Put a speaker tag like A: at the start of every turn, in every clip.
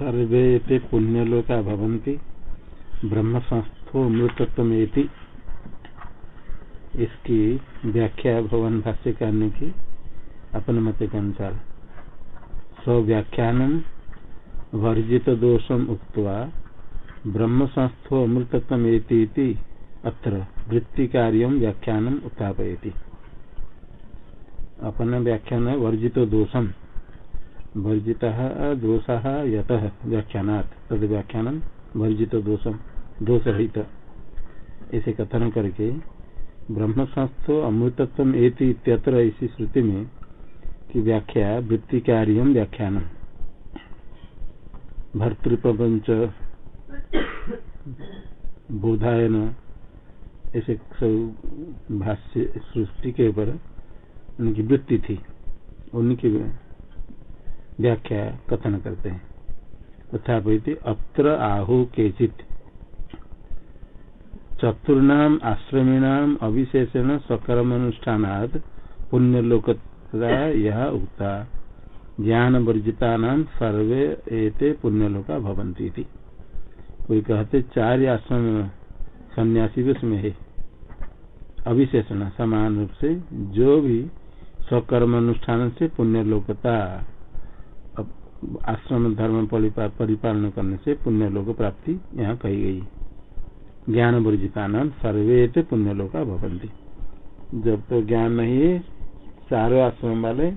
A: सर्वे ते पुण्यलोका भवन्ति ब्रह्म संस्थो मृतत्व इसकी व्याख्या भवन भाष्य करने की अपने मत के अनुसार। स्व्याख्यान वर्जित दोषम उक्त्वा ब्रह्म संस्थो अमृतत्व अत्र वृत्ति कार्य व्याख्यान उत्थापयति अपना व्याख्यान वर्जित दोषम। वर्जित दोष यत व्याख्यान तद व्याख्यान वर्जित दोषम दोष रहित ऐसे कथन करके ब्रह्म संस्थो अमृतत्व एति इसी श्रुति में की व्याख्या वृत्ति कार्य व्याख्यान भर्तृप्रपंच बोधायन ऐसे सब भाष्य सृष्टि के ऊपर उनकी वृत्ति थी। उनकी व्याख्या कथन करते हैं। तथा अत्र आहु केचित। चतुर्णाम आश्रमीणाम अविशेषण सकर्म अनुष्ठान पुण्यलोक यह उक्ता। ज्ञान वर्जिता नाम सर्वे एते पुण्यलोका भवंती थी कोई कहते चार आश्रम सन्यासी भी उसमें है। अविशेषण समान रूप से जो भी स्वकर्म अनुष्ठान से पुण्य लोकता आश्रम धर्म परिपालन करने से पुण्य लोक प्राप्ति यहाँ कही गई। ज्ञान वर्जिता नाम सर्वे पुण्य लोका भवंती जब तो ज्ञान नहीं है चारों आश्रम वाले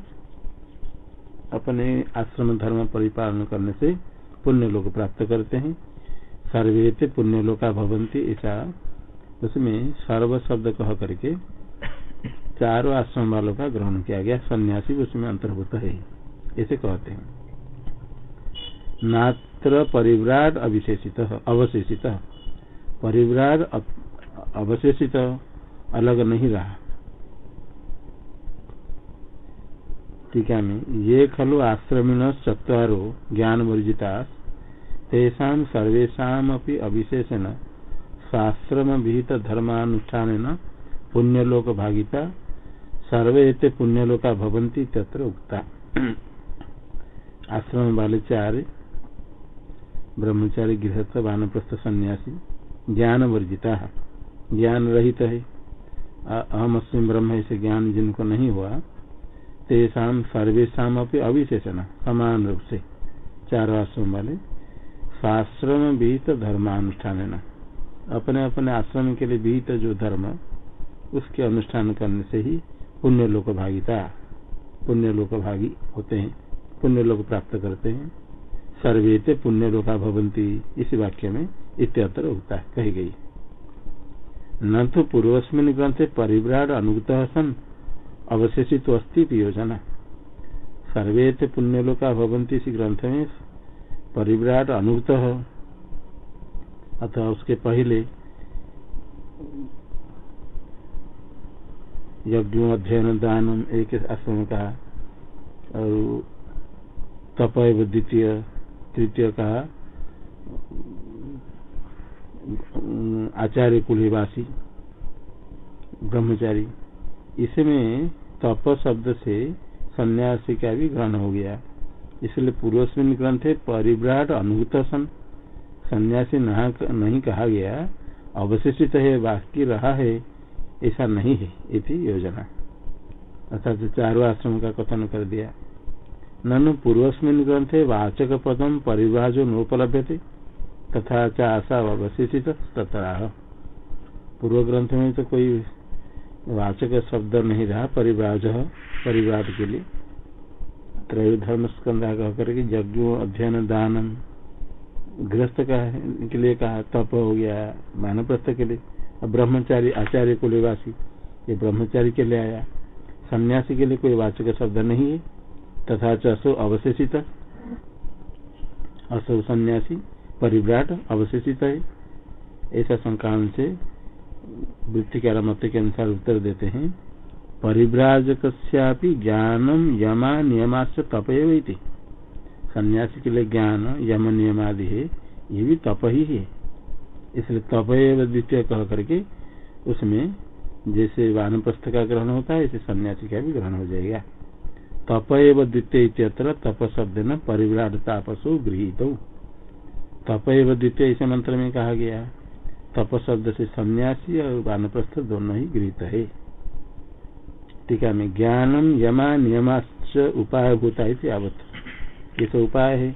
A: अपने आश्रम धर्म परिपालन करने से पुण्य लोक प्राप्त करते हैं। सर्वे पुण्य लोका भवंती ऐसा उसमें सर्व शब्द कह करके चारों आश्रम वालों का ग्रहण किया गया। सन्यासी उसमें अंतर्भूत है, ऐसे कहते हैं। नात्र परिव्राट अविशेषित, अवशेषित। परिव्राट अवशेषित, अलग नहीं रहा। टीका में ये खलु आश्रमिण चतरो ज्ञान वर्जिता तेषा सर्वेशा अविशेषण शास्त्रम विहित धर्मानुष्ठान पुण्यलोक भागिता सर्वे ते पुण्यलोका भवंती तत्र उक्ता। आश्रम वाले चार ब्रह्मचारी गृहस्थ वानप्रस्थ सन्यासी ज्ञान वर्जिता ज्ञान रहित है अहम अस्म ब्रह्म ऐसे ज्ञान जिनको नहीं हुआ, तेषा सर्वेशा अविशेषण, समान रूप से। चार आश्रम वाले शास्त्रम विहित धर्मानुष्ठान अपने अपने आश्रम के लिए विहित जो धर्म, उसके अनुष्ठान करने से ही पुण्य लोक भागिता पुण्य लोक भागी होते हैं पुण्य लोक प्राप्त करते हैं। सर्वे पुण्य लोका भवंती इस वाक्य में इत्यत्र होता है, कही गई। न तो पूर्वस्मिन ग्रंथ परिव्राट अनुगत सन अवशेषित अस्थित योजना। सर्वे पुण्य लोका भवंती इस ग्रंथ में परिव्राट अनुगत। अथवा उसके पहले यज्ञ, अध्ययन दान एक आश्रम का, और तप द्वितीय तृतीय का आचार्य कुलवासी ब्रह्मचारी, इसमें तप शब्द से सन्यासी का भी ग्रहण हो गया। इसलिए पूर्वस्मिन ग्रंथ है परिभ्राट अनुभूत सन सन्यासी नहीं कहा गया, अवशिष्ट है, बाकी रहा है, ऐसा नहीं है इति योजना। अर्थात चारों आश्रम का कथन कर दिया। ननु पूर्वस्मिन ग्रंथे वाचक पदम परिभाजो नोपलभ्य थे तथा च आशा अवशिषित तथा पूर्व ग्रंथ में तो कोई वाचक शब्द नहीं रहा परिभाज परिवार के लिए। त्रयोधर्म स्कंधा कह करके यज्ञ अध्ययन दानम, गृहस्थ का के लिए कहा, तप हो गया मानप्रस्थ के लिए। ब्रह्मचारी, आचार्य को निवासी ये ब्रह्मचारी के लिए आया। सन्यासी के लिए कोई वाचक शब्द नहीं है। तथा चो अवशेषित। असो सन्यासी, परिव्राट, अवशेषित है। ऐसा संक्रांत से वृत्ति के मत के अनुसार उत्तर देते हैं। परिव्राजक ज्ञानम यमा नियमाश तपय सन्यासी के लिए ज्ञान, यम नियम आदि है, ये भी तप ही है। इसलिए तपय द्वितीय कह करके उसमें जैसे वानप्रस्थ का ग्रहण होता है, ऐसे सन्यासी का भी ग्रहण हो जाएगा। तप एव द्वितीय तप शब्द न परिव्राट तापसो गृहित। तप एवं द्वितीय इस मंत्र में कहा गया तप शब्द से सन्यासी और वानप्रस्थ दोनों ही गृहित है। टीका में ज्ञानम यमा नियमाच उपाय भूता आवत ये तो उपाय है।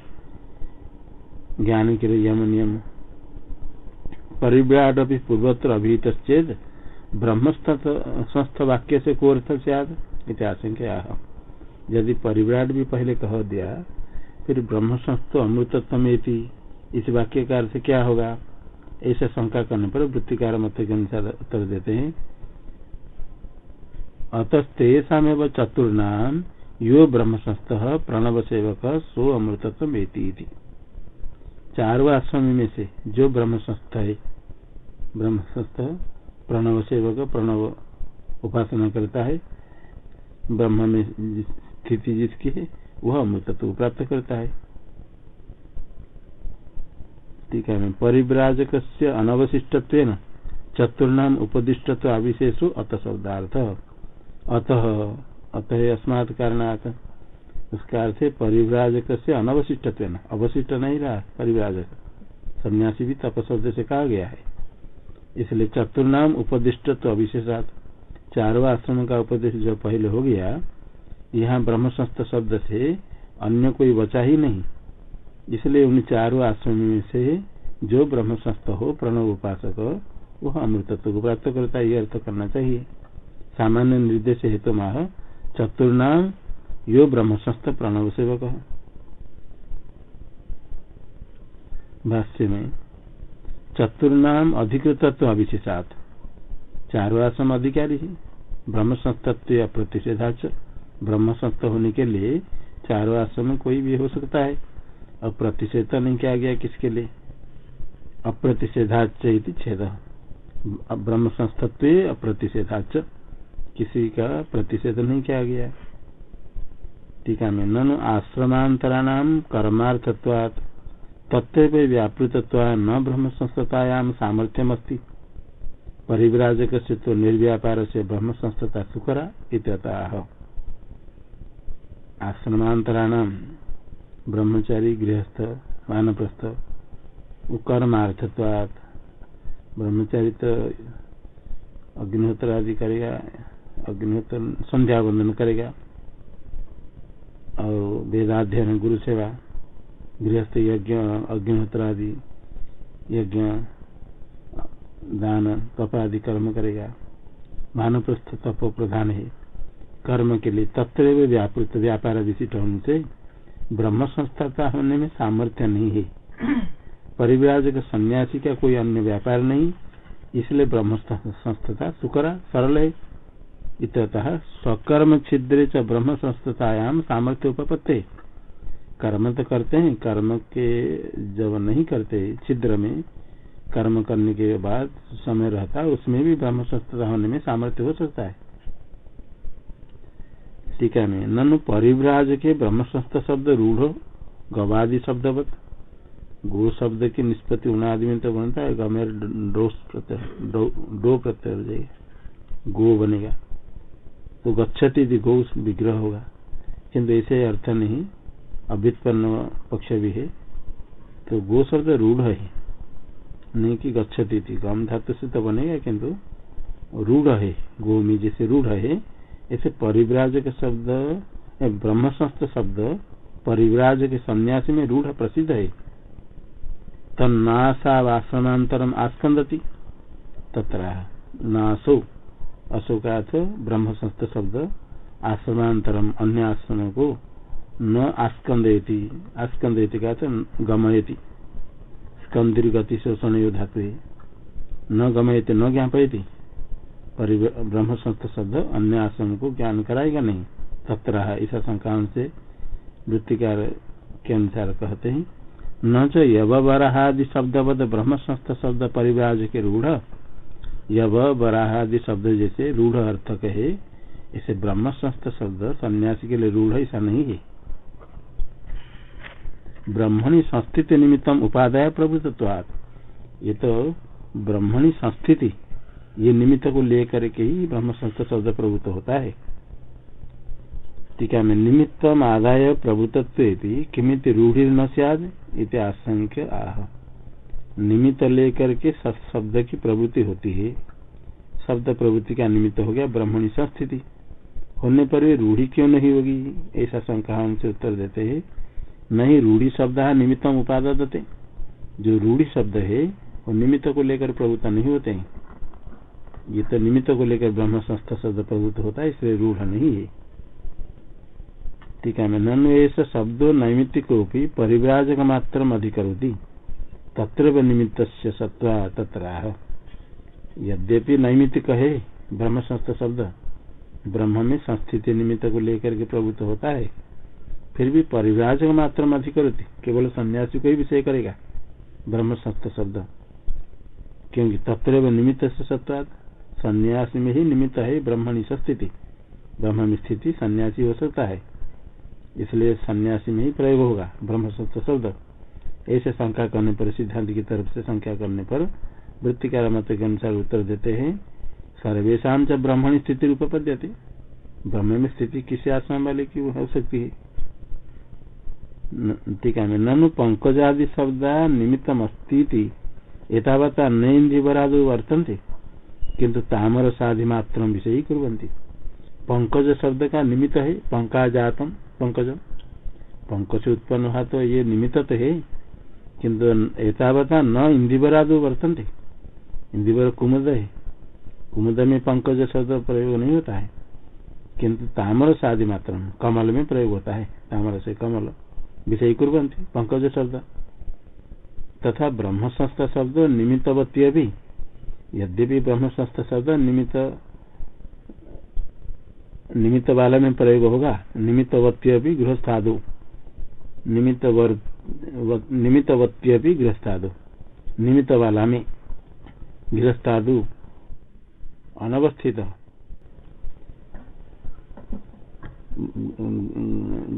A: ज्ञान के लिए यम नियम। परिव्राट अभी पूर्वोत्तर अभिहित चेद ब्रह्मस्थ वाक्य से को अर्थ सियाद इतिहास यदि परिव्राट भी पहले कह दिया, फिर ब्रह्म संस्थ अमृतत्व में इस वाक्य का अर्थ क्या होगा? ऐसे शंका करने पर वृत्तिकार मत के अनुसार उत्तर देते हैं। अतस्तेषा चतुर्नाम यो ब्रह्म संस्थ प्रणव सेवक सो अमृतत्व वेती चारों आश्रम में से जो ब्रह्म संस्थ है ब्रह्म संस्थ प्रणव सेवक प्रणव उपासना करता है, ब्रह्म में स्थिति जिसकी है, वह अमृतत्व प्राप्त करता है। ठीक है परिव्राजक से अनवशिष्टत्व उपदिष्टत्व अविशेषो अत शब्दार्थ। अतः अतः अस्मात् कारणात। उसका अर्थ है परिव्राजक से अनवशिष्टत्व अवशिष्ट नहीं रहा, परिव्राजक। सन्यासी भी तपशब्द से कहा गया है। इसलिए चतुर्नाम उपदिष्टत्व अविशेषात। चारवा आश्रम का उपदेश जो पहले हो गया यहाँ ब्रह्म संस्थ शब्द से अन्य कोई बचा ही नहीं। इसलिए उन चारों आश्रम में से जो ब्रह्म संस्थ हो, प्रणव उपासक, वह अमृतत्व को प्राप्त करता है, ये अर्थ करना चाहिए। सामान्य निर्देश हेतु माह चतुर्नाम यो ब्रह्म संस्थ प्रणव सेवक भाष्य में चतुर्नाम अधिकृतत्व अभिशेषात चारों आश्रम अधिकारी है। ब्रह्म संस्तत्व प्रतिषेधाच। ब्रह्म संस्थ होने के लिए चारों आश्रम में कोई भी हो सकता है। और प्रतिषेध नहीं किया गया किसके लिए? अप्रतिषेधाच छेद। ब्रह्म संस्थत्व अप्रतिषेधाच किसी का प्रतिषेध नहीं किया गया। टीका में ननु आश्रमांतराणाम कर्मार्थत्वात्। तत्व व्यापृतत्व न ब्रह्म संस्थतायाम सामर्थ्यम अस्ति परिव्राजक से तो निर्व्यापार से ब्रह्म संस्थता सुकरा इत्यतः। आश्रमांतराणाम ब्रह्मचारी गृहस्थ मानप्रस्थ कर्मार्थत्वात ब्रह्मचारी तो अग्निहोत्र आदि करेगा, अग्निहोत्र संध्या बंधन करेगा, और वेदाध्ययन गुरु सेवा गृहस्थ यज्ञ, अग्निहोत्र आदि, यज्ञ, दान, तप आदि कर्म करेगा। मानप्रस्थ तप प्रधान है। कर्म के लिए तत्व व्यापृत, व्यापार विशिष्ट होने से ब्रह्म संस्थाता होने में सामर्थ्य नहीं है। परिव्राजक सन्यासी का कोई अन्य व्यापार नहीं। इसलिए ब्रह्म संस्थता सुकरा, सरल है। इतः स्वकर्म छिद्र च ब्रह्म संस्थतायाम सामर्थ्य उपपत्ति। कर्म तो करते हैं, कर्म के जब नहीं करते छिद्र में, कर्म करने के बाद समय रहता है, उसमें भी ब्रह्म संस्थता होने में सामर्थ्य हो सकता है। टीका में, ननु परिव्राज के ब्रह्म संस्थ शब्द रूढ़, गवादी शब्दवत, गो शब्द की निष्पत्ति उनादि में तो बनता है, गमेर डो प्रत्यय हो जाएगा, गो बनेगा। तो गच्छति यदि गो विग्रह होगा। किंतु ऐसे अर्थ नहीं अभ्युत्पन्न पक्ष भी है। तो गो शब्द रूढ़ है। नहीं कि गच्छति थी, गम धातु से तो बनेगा, किंतु रूढ़ है, गो में जैसे रूढ़ है ऐसे परिव्राजक शब्द ब्रह्म संस्थ शब्द परिव्राजक सन्यासी में रूढ़ प्रसिद्ध है। तन्नाशावासनांतरम आस्कंदती तथा नासो अशोकाथ ब्रह्म संस्थ शब्द आश्रमांतरम अन्य आश्रम को न आस्कंदयती आस्कंदयती का गमयती। स्कंदिर गति शोषण यो न गमयती, न ज्ञापयती। ब्रह्म संस्थ शब्द अन्य आश्रम को ज्ञान कराएगा नहीं। तत्र ऐसा संक्राम से वृत्तिकार के अनुसार कहते हैं, न च यव बराहादि शब्दवद ब्रह्म संस्थ शब्द परिव्राज के रूढ़। यव बराहादि शब्द जैसे रूढ़ अर्थ कहे, इसे ब्रह्म संस्थ शब्द सन्यासी के लिए रूढ़ ऐसा नहीं है। ब्रह्मणी संस्थिति निमित्तम उपाध्याय प्रभुत्वात्। ये तो ब्रह्मणी संस्थिति ये निमित्त को लेकर के ही ब्रह्म संस्थ शब्द प्रभुत्व होता है। टीका में निमित्त आदाय प्रभुत्व किमित रूढ़ न सियाद इत आशंक्य आह। निमित्त लेकर के शब्द की प्रवृत्ति होती है। शब्द प्रवृत्ति का निमित्त हो गया ब्रह्मणी संस्थिति। होने पर भी रूढ़ी क्यों नहीं होगी? ऐसा शंका उनसे उत्तर देते हैं। नहीं, रूढ़ी शब्द है निमित्तम देते जो रूढ़ी शब्द है, वो निमित्त को लेकर प्रभुत्व नहीं होते हैं। ये तो निमित्त को लेकर ब्रह्म संस्था शब्द प्रभुत्व होता है, इसलिए रूढ़ नहीं है। ठीक है, मैं ननु ऐसा शब्द नैमित्तिक परिव्राजक मात्र अधिकरोती। तत्र निमित्त सत्वा तत्र यद्यपि नैमित्तिक है ब्रह्म संस्थ शब्द, ब्रह्म में संस्थिति निमित्त को लेकर के प्रभुत्व होता है, फिर भी परिव्राजक मात्र अधिकरती। केवल सन्यासी को ही विषय करेगा ब्रह्म संस्थ शब्द। क्योंकि तत्र निमित्त से सत्वाद सन्यासी में ही निमित्त है ब्रह्मणी स्थिति ब्रह्म में स्थिति सन्यासी हो सकता है। इसलिए सन्यासी में ही प्रयोग होगा ब्रह्म सत्य शब्द। ऐसे शंका करने पर, सिद्धांत की तरफ़ से शंका करने पर वृत्तिकार मत के अनुसार उत्तर देते हैं सर्वेशा च ब्रह्मणी स्थिति रूप पद्यते। ब्रह्म में स्थिति किसी आश्रम वाले की हो सकती है। ठीक है ननु पंकजादि शब्द निमित्तम अस्ती एतावता नैन्द्रिवराद वर्तन्ते। किंतु तामर साधि मात्र विषय ही कुरंती पंकज शब्द का निमित्त है, पंकाजातम, पंकज। पंकज उत्पन्न हुआ तो ये निमित्त तो है किंतु एतावता न इंदिवराद वर्तनते। इंदिवर कुमुद है। कुमुद में पंकज शब्द प्रयोग नहीं होता है। किंतु तामर साधि मात्र कमल में प्रयोग होता है। तामर से कमल विषय कुरंती पंकज शब्द। तथा ब्रह्म संस्था शब्द निमित्तवती भी यद्यपि ब्रह्म संस्था शब्द निमित्त निमित्त वाला में प्रयोग होगा निमित्तवत्य भी गृहस्थादो। निमित्त निमित्तवत्य भी गृहस्थादो। निमित्त वाला में गृहस्थादु। अनवस्थित।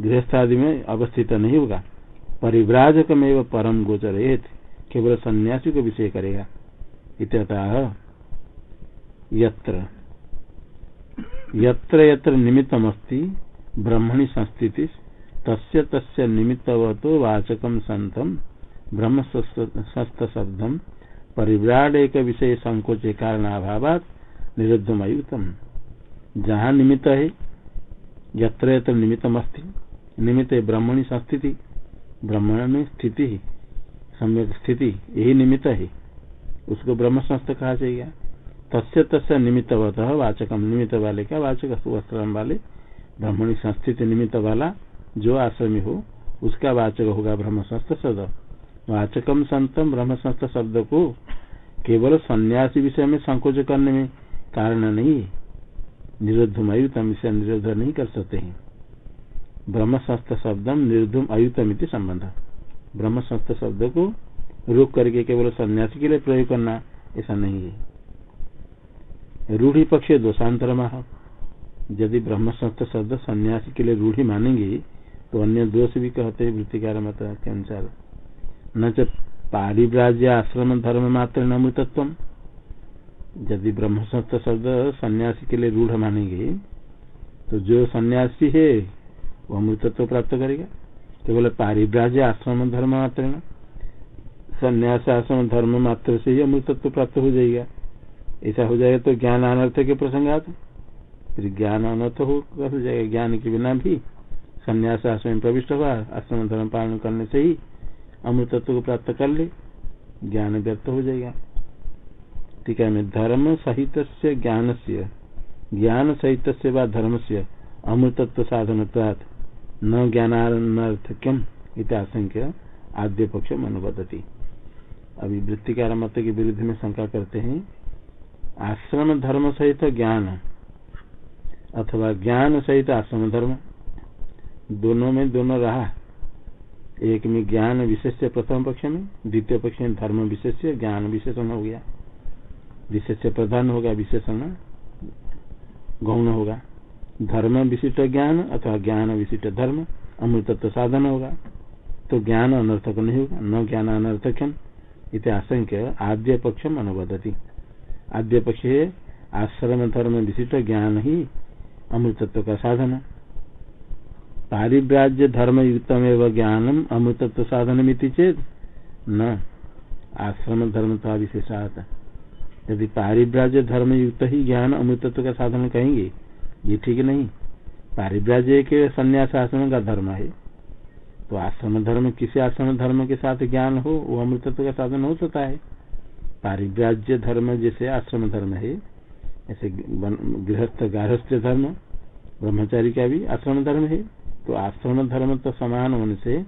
A: गृहस्थादि में अवस्थित नहीं होगा। परिव्राजक में परम गोचर केवल सन्यासी को विषय करेगा। इत्यतः यत्र। यत्र यत्र निमित्तमस्ति ब्रह्मणि संस्थिति, तस्य तस्य निमित्तवतो वाचकम संतम ब्रह्म सस्त शब्दम परिव्राड एक विषय संकोच कारण अभाव निरुद्धम अयुतम जहाँ निमित्त है, यत्र यत्र निमित्तम अस्ति निमित्त ब्रह्मणि संस्थिति, ब्रह्मण में स्थिति, सम्यक स्थिति, यही निमित्त है। उसको ब्रह्म संस्थ कहा जाएगा। तस्य तस्य निमित्तवत वाचकम। निमित्त वाले का वाचक वस्त्रम वाले। ब्रह्मणी संस्थित निमित्त वाला जो आश्रमी हो, उसका वाचक होगा ब्रह्म संस्थ शब्द। वाचकम संतम ब्रह्म संस्थ शब्द को केवल सन्यासी विषय में संकोच करने में कारण नहीं। निरुद्धम अयुतम इसे निरुद्ध नहीं कर सकते हैं। ब्रह्म संस्थ शब्दम निरुद्धम अयुतम संबंध। ब्रह्म संस्थ शब्द को रोक करके केवल सन्यासी के लिए प्रयोग करना, ऐसा नहीं है। रूढ़ी पक्ष दोषांतर महा यदि ब्रह्म संस्थ शब्द सन्यासी के लिए रूढ़ी मानेंगे तो अन्य दोष भी कहते हैं वृत्तिकार मत के अनुसार। न च पारिव्राज्य आश्रम धर्म मात्र नमृतत्व यदि ब्रह्म संस्थ शब्द सन्यासी के लिए रूढ़ मानेंगे तो जो सन्यासी है, वह अमृतत्व प्राप्त करेगा। केवल पारिव्राज्य आश्रम धर्म मात्र संन्यास धर्म मात्र से ही अमृतत्व प्राप्त हो जाएगा। ऐसा हो जाएगा तो ज्ञान अनर्थ के प्रसंग आते फिर ज्ञान अनर्थ हो जाएगा। ज्ञान के बिना भी संन्यास आश्रम प्रविष्ट हुआ, आश्रम धर्म पालन करने से ही अमृतत्व को प्राप्त कर ले, ज्ञान व्यक्त हो जाएगा। ठीक है धर्म सहित ज्ञान से ज्ञान सहित से धर्म से अमृतत्व साधन न ज्ञानार्थक्यम इत्याशंक्य आद्य पक्ष मनोबदती। अभी वृत्तिकार मत के विरुद्ध में शंका करते हैं। आश्रम धर्म सहित ज्ञान अथवा ज्ञान सहित आश्रम धर्म। दोनों में दोनों रहा। एक में ज्ञान विशेष प्रथम पक्ष में, द्वितीय पक्ष में धर्म विशेष ज्ञान विशेषण हो गया। विशेष प्रधान होगा, विशेषण गौण होगा। धर्म विशिष्ट ज्ञान अथवा ज्ञान विशिष्ट धर्म, अमृतत्व साधन होगा। तो ज्ञान अनर्थक नहीं होगा, न ज्ञान अनर्थक इत आशंक्य, आद्य पक्ष अनुबदती आद्य पक्ष आश्रम धर्म विशिष्ट ज्ञान ही अमृतत्व का साधन। पारिव्राज्य धर्म युक्तम एवं ज्ञानम अमृतत्व साधन चेत न आश्रम धर्म तो विशेषात। यदि पारिव्राज्य धर्म युक्त ही ज्ञान अमृतत्व का साधन कहेंगे, ये ठीक नहीं। पारिव्राज्य के संन्यास आश्रम का धर्म है। तो आश्रम धर्म किसी आश्रम धर्म के साथ ज्ञान हो, वो अमृतत्व का साधन हो सकता है। पारिव्राज्य धर्म जैसे आश्रम धर्म है, ऐसे गृहस्थ गारहस्थ्य धर्म, ब्रह्मचारी का भी आश्रम धर्म है। तो आश्रम धर्म तो समान होने से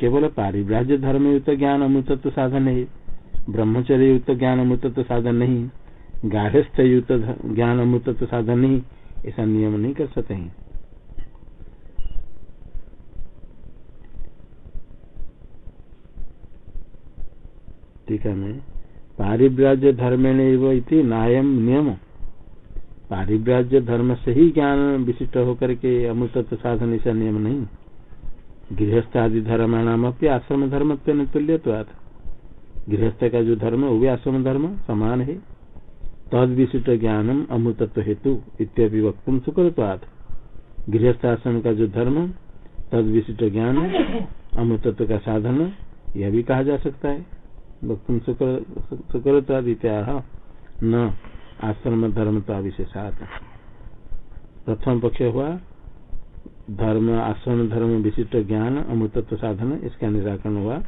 A: केवल पारिव्राज्य धर्म युक्त ज्ञान अमृतत्व साधन है। ब्रह्मचर्य युक्त ज्ञान अमृतत्व साधन नहीं। गारहस्थ युक्त ज्ञान अमृतत्व साधन नहीं, ऐसा नियम नहीं कर सकते हैं। है मैं, पारिव्राज्य धर्मेण इति नायम नियम पारिव्राज्य धर्म से ही ज्ञान विशिष्ट होकर के अमृतत्व साधन ऐसा नियम नहीं। गृहस्थ आदि धर्म नाम अपनी आश्रम धर्म तुल्य गृहस्थ का जो धर्म है, वो भी आश्रम धर्म, समान है। तद विशिष्ट ज्ञानम अमृतत्व हेतु इत्यादि वक्तुम सुकृतवाद गृहस्थ आश्रम का जो धर्म, तद विशिष्ट ज्ञान अमृतत्व का साधन, यह भी कहा जा सकता है। वक्तुम सुकृतवाद न आश्रम धर्म तो विशेषात प्रथम पक्ष हुआ, धर्म आश्रम धर्म विशिष्ट ज्ञान, अमृतत्व साधन, इसका निराकरण हुआ।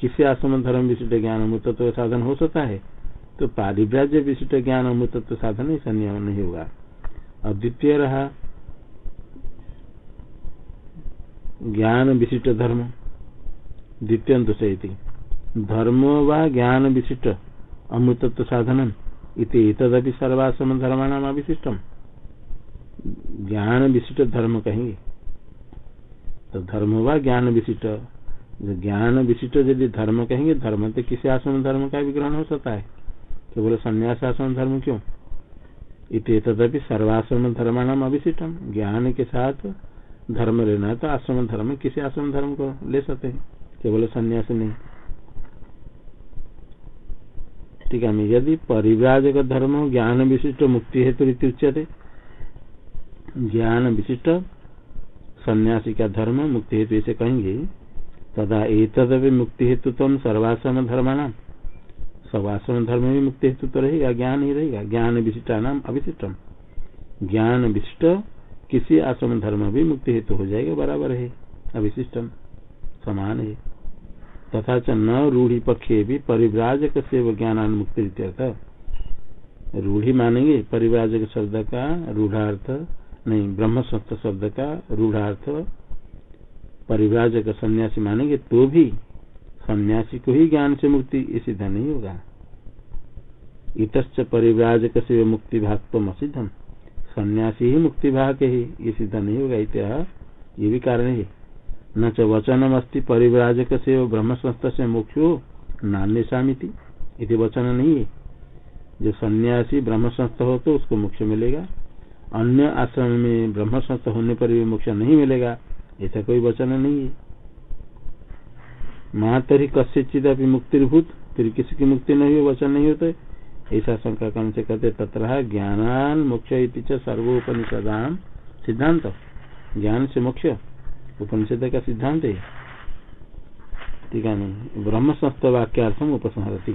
A: किसी आश्रम धर्म विशिष्ट ज्ञान, अमृतत्व साधन हो सकता है? तो पारिव्राज्य विशिष्ट ज्ञान, अमृतत्व साधन ऐसा नियम नहीं होगा और द्वितीय रहा, ज्ञान विशिष्ट धर्म, द्वितीय धर्म व ज्ञान विशिष्ट अमृतत्व साधन इति तदपि सर्वाश्रम धर्माणाम अविशिष्टम। ज्ञान विशिष्ट धर्म कहेंगे। तो धर्म व ज्ञान विशिष्ट ज्ञान विशिष्ट यदि धर्म कहेंगे, धर्म तो किसी आश्रम धर्म का भी ग्रहण हो सकता है। केवल संन्यास आश्रम धर्म क्यों? इत तदपि सर्वाश्रम धर्माणाम अविशिष्टम। ज्ञान के साथ धर्म लेना है तो आश्रम धर्म, किसी आश्रम धर्म को ले सकते हैं। केवल संन्यास नहीं। ठीक है यदि परिव्राजक धर्म, ज्ञान विशिष्ट मुक्ति हेतु उच्यते। ज्ञान विशिष्ट सन्यासी का धर्म, मुक्ति हेतु ऐसे कहेंगे। तदा एक मुक्ति हेतु तम सर्वाश्रम सब आश्रम धर्म में मुक्ति हेतु तो रहेगा, ज्ञान ही रहेगा। ज्ञान विशिष्टा नाम अविशिष्टम ज्ञान विशिष्ट किसी आश्रम धर्म भी मुक्ति हेतु हो जाएगा, बराबर है। अविशिष्टम समान है। तथा च न रूढ़ी पक्षे भी परिव्राजक से ज्ञान मुक्ति रूढ़ी मानेंगे, परिव्राजक शब्द का रूढ़ार्थ नहीं ब्रह्म सत्य शब्द का रूढ़ार्थ। परिव्राजक सन्यासी मानेंगे तो भी सन्यासी को ही ज्ञान से मुक्ति सिद्ध नहीं होगा। इत परिव्राजक से मुक्ति भाग तो असिद्धम। सन्यासी ही मुक्ति भाग है, ये सिद्ध नहीं होगा इत्या ये भी कारण है। न च वचनम अस्ति परिव्राजक से ब्रह्म संस्थ से मोक्षो नान्य सामिति इति वचन नहीं है। जो सन्यासी ब्रह्म संस्थ हो तो उसको मोक्ष मिलेगा। अन्य आश्रम में ब्रह्म संस्थ होने पर भी मोक्ष नहीं मिलेगा, ऐसा कोई वचन नहीं है। मातरी कस्यचित अभी मुक्तिर्भूत, फिर किसी की मुक्ति नहीं हो, वचन नहीं होते। ऐसा शंका कौन से कहते तथा ज्ञान मोक्ष सर्वोपनिषदान सिद्धांत ज्ञान से मोक्ष। उपनिषद का सिद्धांत है। ठीक है नहीं ब्रह्म संस्थ वाक्यार्थम उपसंहरती।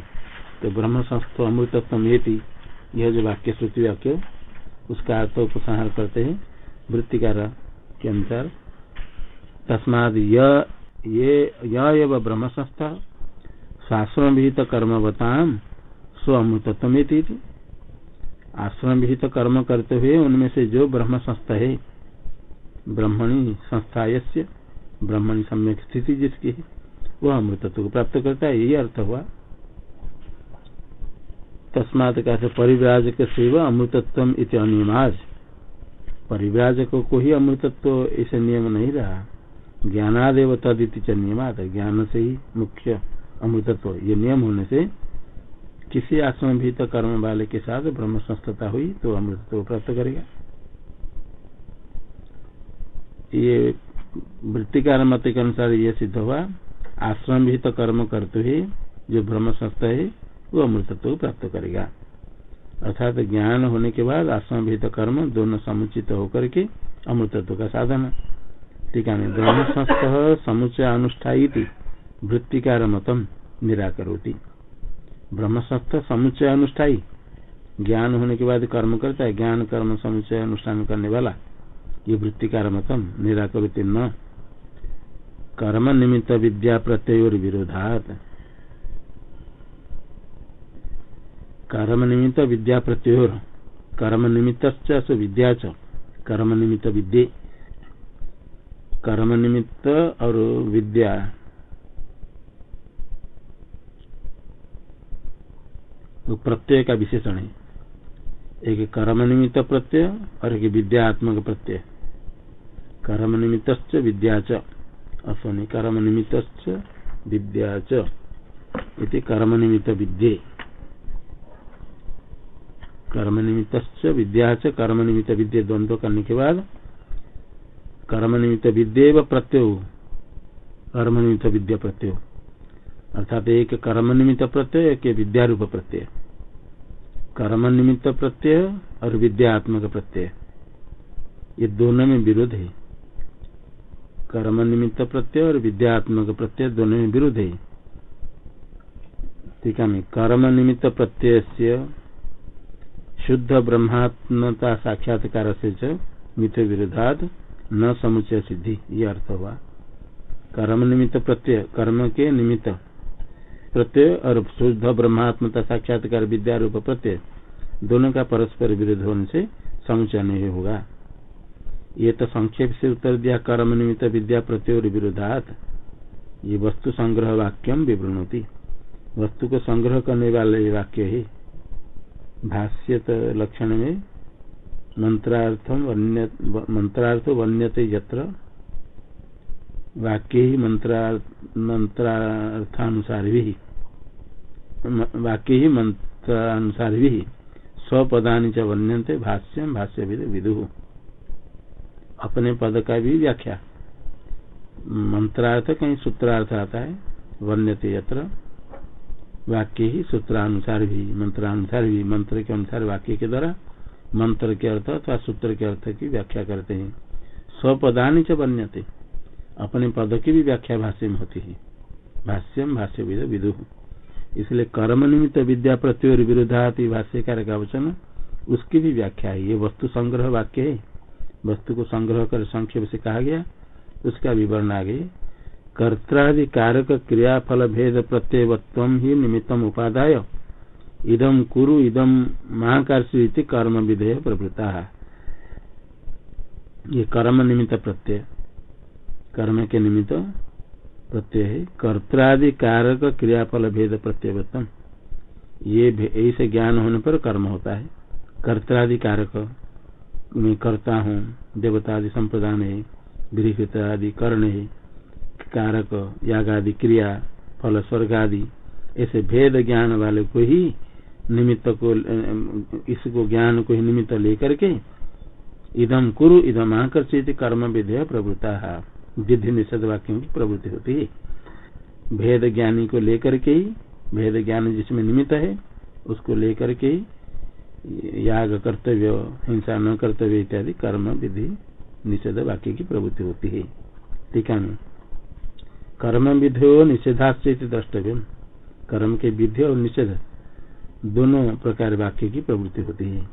A: तो ब्रह्म संस्थ अमृतत्व यह जो वाक्य श्रुति वाक्य, उसका अर्थ उपसंहार करते हैं। वृत्तिकार के अनुसार, तस्माद ये ब्रह्म संस्था शास्त्र विहित कर्मवताम स्व अमृतत्व आश्रम विहित कर्म करते हुए उनमें से जो ब्रह्म संस्था है ब्रह्मणी संस्था ब्रह्मणी सम्यक स्थिति जिसकी है, वह अमृतत्व को प्राप्त करता है, यही अर्थ हुआ। तस्मात का परिव्राजक से वह अमृतत्व इत अनियमाज। परिव्राजक को ही अमृतत्व ऐसे नियम नहीं रहा। ज्ञानादेव तदिति च नियमात। ज्ञान से ही मुख्य अमृतत्व। ये नियम होने से किसी आश्रम भी तो कर्म वाले के साथ ब्रह्म संस्थता हुई तो अमृतत्व प्राप्त करेगा। ये वृत्तिकार मत के अनुसार ये सिद्ध हुआ, आश्रम भी तो कर्म करते हुए जो ब्रह्म संस्थ है, वो अमृतत्व प्राप्त करेगा। अर्थात तो ज्ञान होने के बाद आश्रम भी तो कर्म, दोनों समुचित होकर के अमृतत्व का साधन ठीक है ब्रह्म संस्थ समुचय अनुष्ठाई वृत्तिकार मतम ब्रह्म ब्रह्मसत्थ समुच्चय अनुष्ठाई ज्ञान होने के बाद कर्म करता है, ज्ञान कर्म समुच्चय अनुष्ठान करने वाला ये वृत्तिकार मतम निराकरोती न। कर्म निमित्त विद्या प्रत्यय और विरोधात। कर्म निमित्त विद्या प्रत्योर कर्म निमित्त विद्या च। कर्म निमित्त विद्ये। कर्म निमित्त और विद्या। तो प्रत्यय का विशेषण। है एक कर्म निमित्त प्रत्यय, और एक विद्यात्मक प्रत्यय। कर्म निमित्त विद्या च। अश्वनी कर्म निमित्त विद्या च। कर्म निमित्त विद्ये। कर्म निमित्त विद्या च कर्म निमित्त विद्या द्वंद्व करने के बाद कर्म निमित्त विद्य प्रत्यय कर्म निमित्त विद्या प्रत्यय। अर्थात एक कर्म निमित्त प्रत्यय, एक विद्या रूप प्रत्यय। कर्म निमित्त प्रत्यय और विद्यात्मक प्रत्यय। ये दोनों में विरोध है। कर्म निमित्त प्रत्यय और विद्यात्मक प्रत्यय दोनों में विरोध है। ठीक है कर्म निमित्त प्रत्यय से शुद्ध ब्रह्मात्मता साक्षात्कार से मित्र विरोधात न समुचय सिद्धि, ये अर्थ हुआ। कर्म निमित्त प्रत्यय, कर्म के निमित्त प्रत्यय और शुद्ध ब्रह्मात्मता साक्षात्कार विद्या रूप प्रत्यय दोनों का परस्पर विरोध होने से समुचय नहीं होगा। ये तो संक्षेप से उत्तर दिया, कर्म निमित्त विद्या प्रत्यय विरोधात ये वस्तु संग्रह वाक्यम विवृणती। वस्तु को संग्रह करने वाले वाक्य है। भाष्य लक्षण में मंत्रार्थम वन्य, मंत्रार्थ वन्यते यत्र। वाक्य ही मंत्रार्थानुसार भी वाक्य ही मंत्रानुसार भी स्वपदा च वन्यंते भाष्यम भाष्य विदु अपने पद का भी व्याख्या। मंत्रार्थ कहीं सूत्रार्थ आता है, वन्यते यत्र, वाक्य ही सूत्रानुसार भी, मंत्रानुसार भी, मंत्र के अनुसार वाक्य के द्वारा, मंत्र के अर्थ अथवा सूत्र के अर्थ की व्याख्या करते हैं। स्वपदानी च बन्यते अपने पद की भी व्याख्या भाष्य में होती है। भाष्यम भाष्य विद। विदु इसलिए कर्म निमित्त विद्या प्रत्योर विरोधाति भाष्यकार का वचन, उसकी भी व्याख्या है। ये वस्तु संग्रह वाक्य है। वस्तु को संग्रह कर संक्षेप से कहा गया, उसका विवरण आगे। कर्त्रादि कारक क्रियाफल भेद प्रत्ययत्व ही निमित्तम उपादाय। इदम कुरु इदम महाकार्षि कर्म विधेय प्रवृत्ता ये कर्म निमित्त प्रत्यय। कर्म के निमित्त प्रत्यय है। कर्त्रादि कारक क्रियाफल भेद प्रत्ययत्म ये ऐसे ज्ञान होने पर कर्म होता है। कर्त्रादि कारक। करता हूँ। देवता आदि संप्रदान है गृह आदि कर्ण है कारक याग आदि क्रिया, फल स्वर्ग आदि ऐसे भेद ज्ञान वाले को ही निमित्त को इसको ज्ञान को ही निमित्त लेकर के इदम कुरु इदम आकर्षित कर्म विधेय प्रवृत्ता। विधि निषेध वाक्यों की प्रवृत्ति होती है। भेद ज्ञानी को लेकर के ही, भेद ज्ञान जिसमें निमित्त है, उसको लेकर के ही याग कर्तव्य, हिंसा न कर्तव्य इत्यादि कर्म, विधि, निषेध, वाक्य की प्रवृत्ति होती है। ठीक है कर्म विधि निषेधाश्चित द्रष्टव्य कर्म के विधि और निषेध दोनों प्रकार वाक्य की प्रवृत्ति होती है।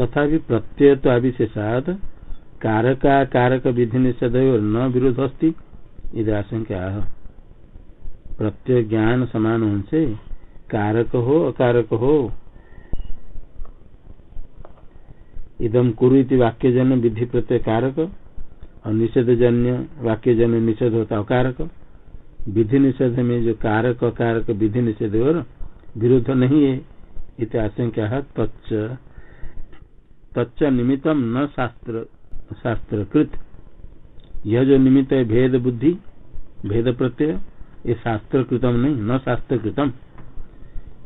A: तथा प्रत्यय तो कारका, कारक विधि, निषेध और न विरोध अस्ति। आशंका प्रत्यय ज्ञान समान होने से कारक हो, अकारक हो इदम कुरु वाक्य जन विधि प्रत्यय कारक और निषेध जन्य वाक्य जन्य निषेध होता है कारक विधि निषेध में जो कारक कारक विधि निषेध और विरोध नहीं है, इत आशंका है तच्च। तच्च निमित्तम न शास्त्र शास्त्र कृत यह जो निमित्त है भेद बुद्धि, भेद प्रत्यय, ये शास्त्र कृतम नहीं, न शास्त्र कृतम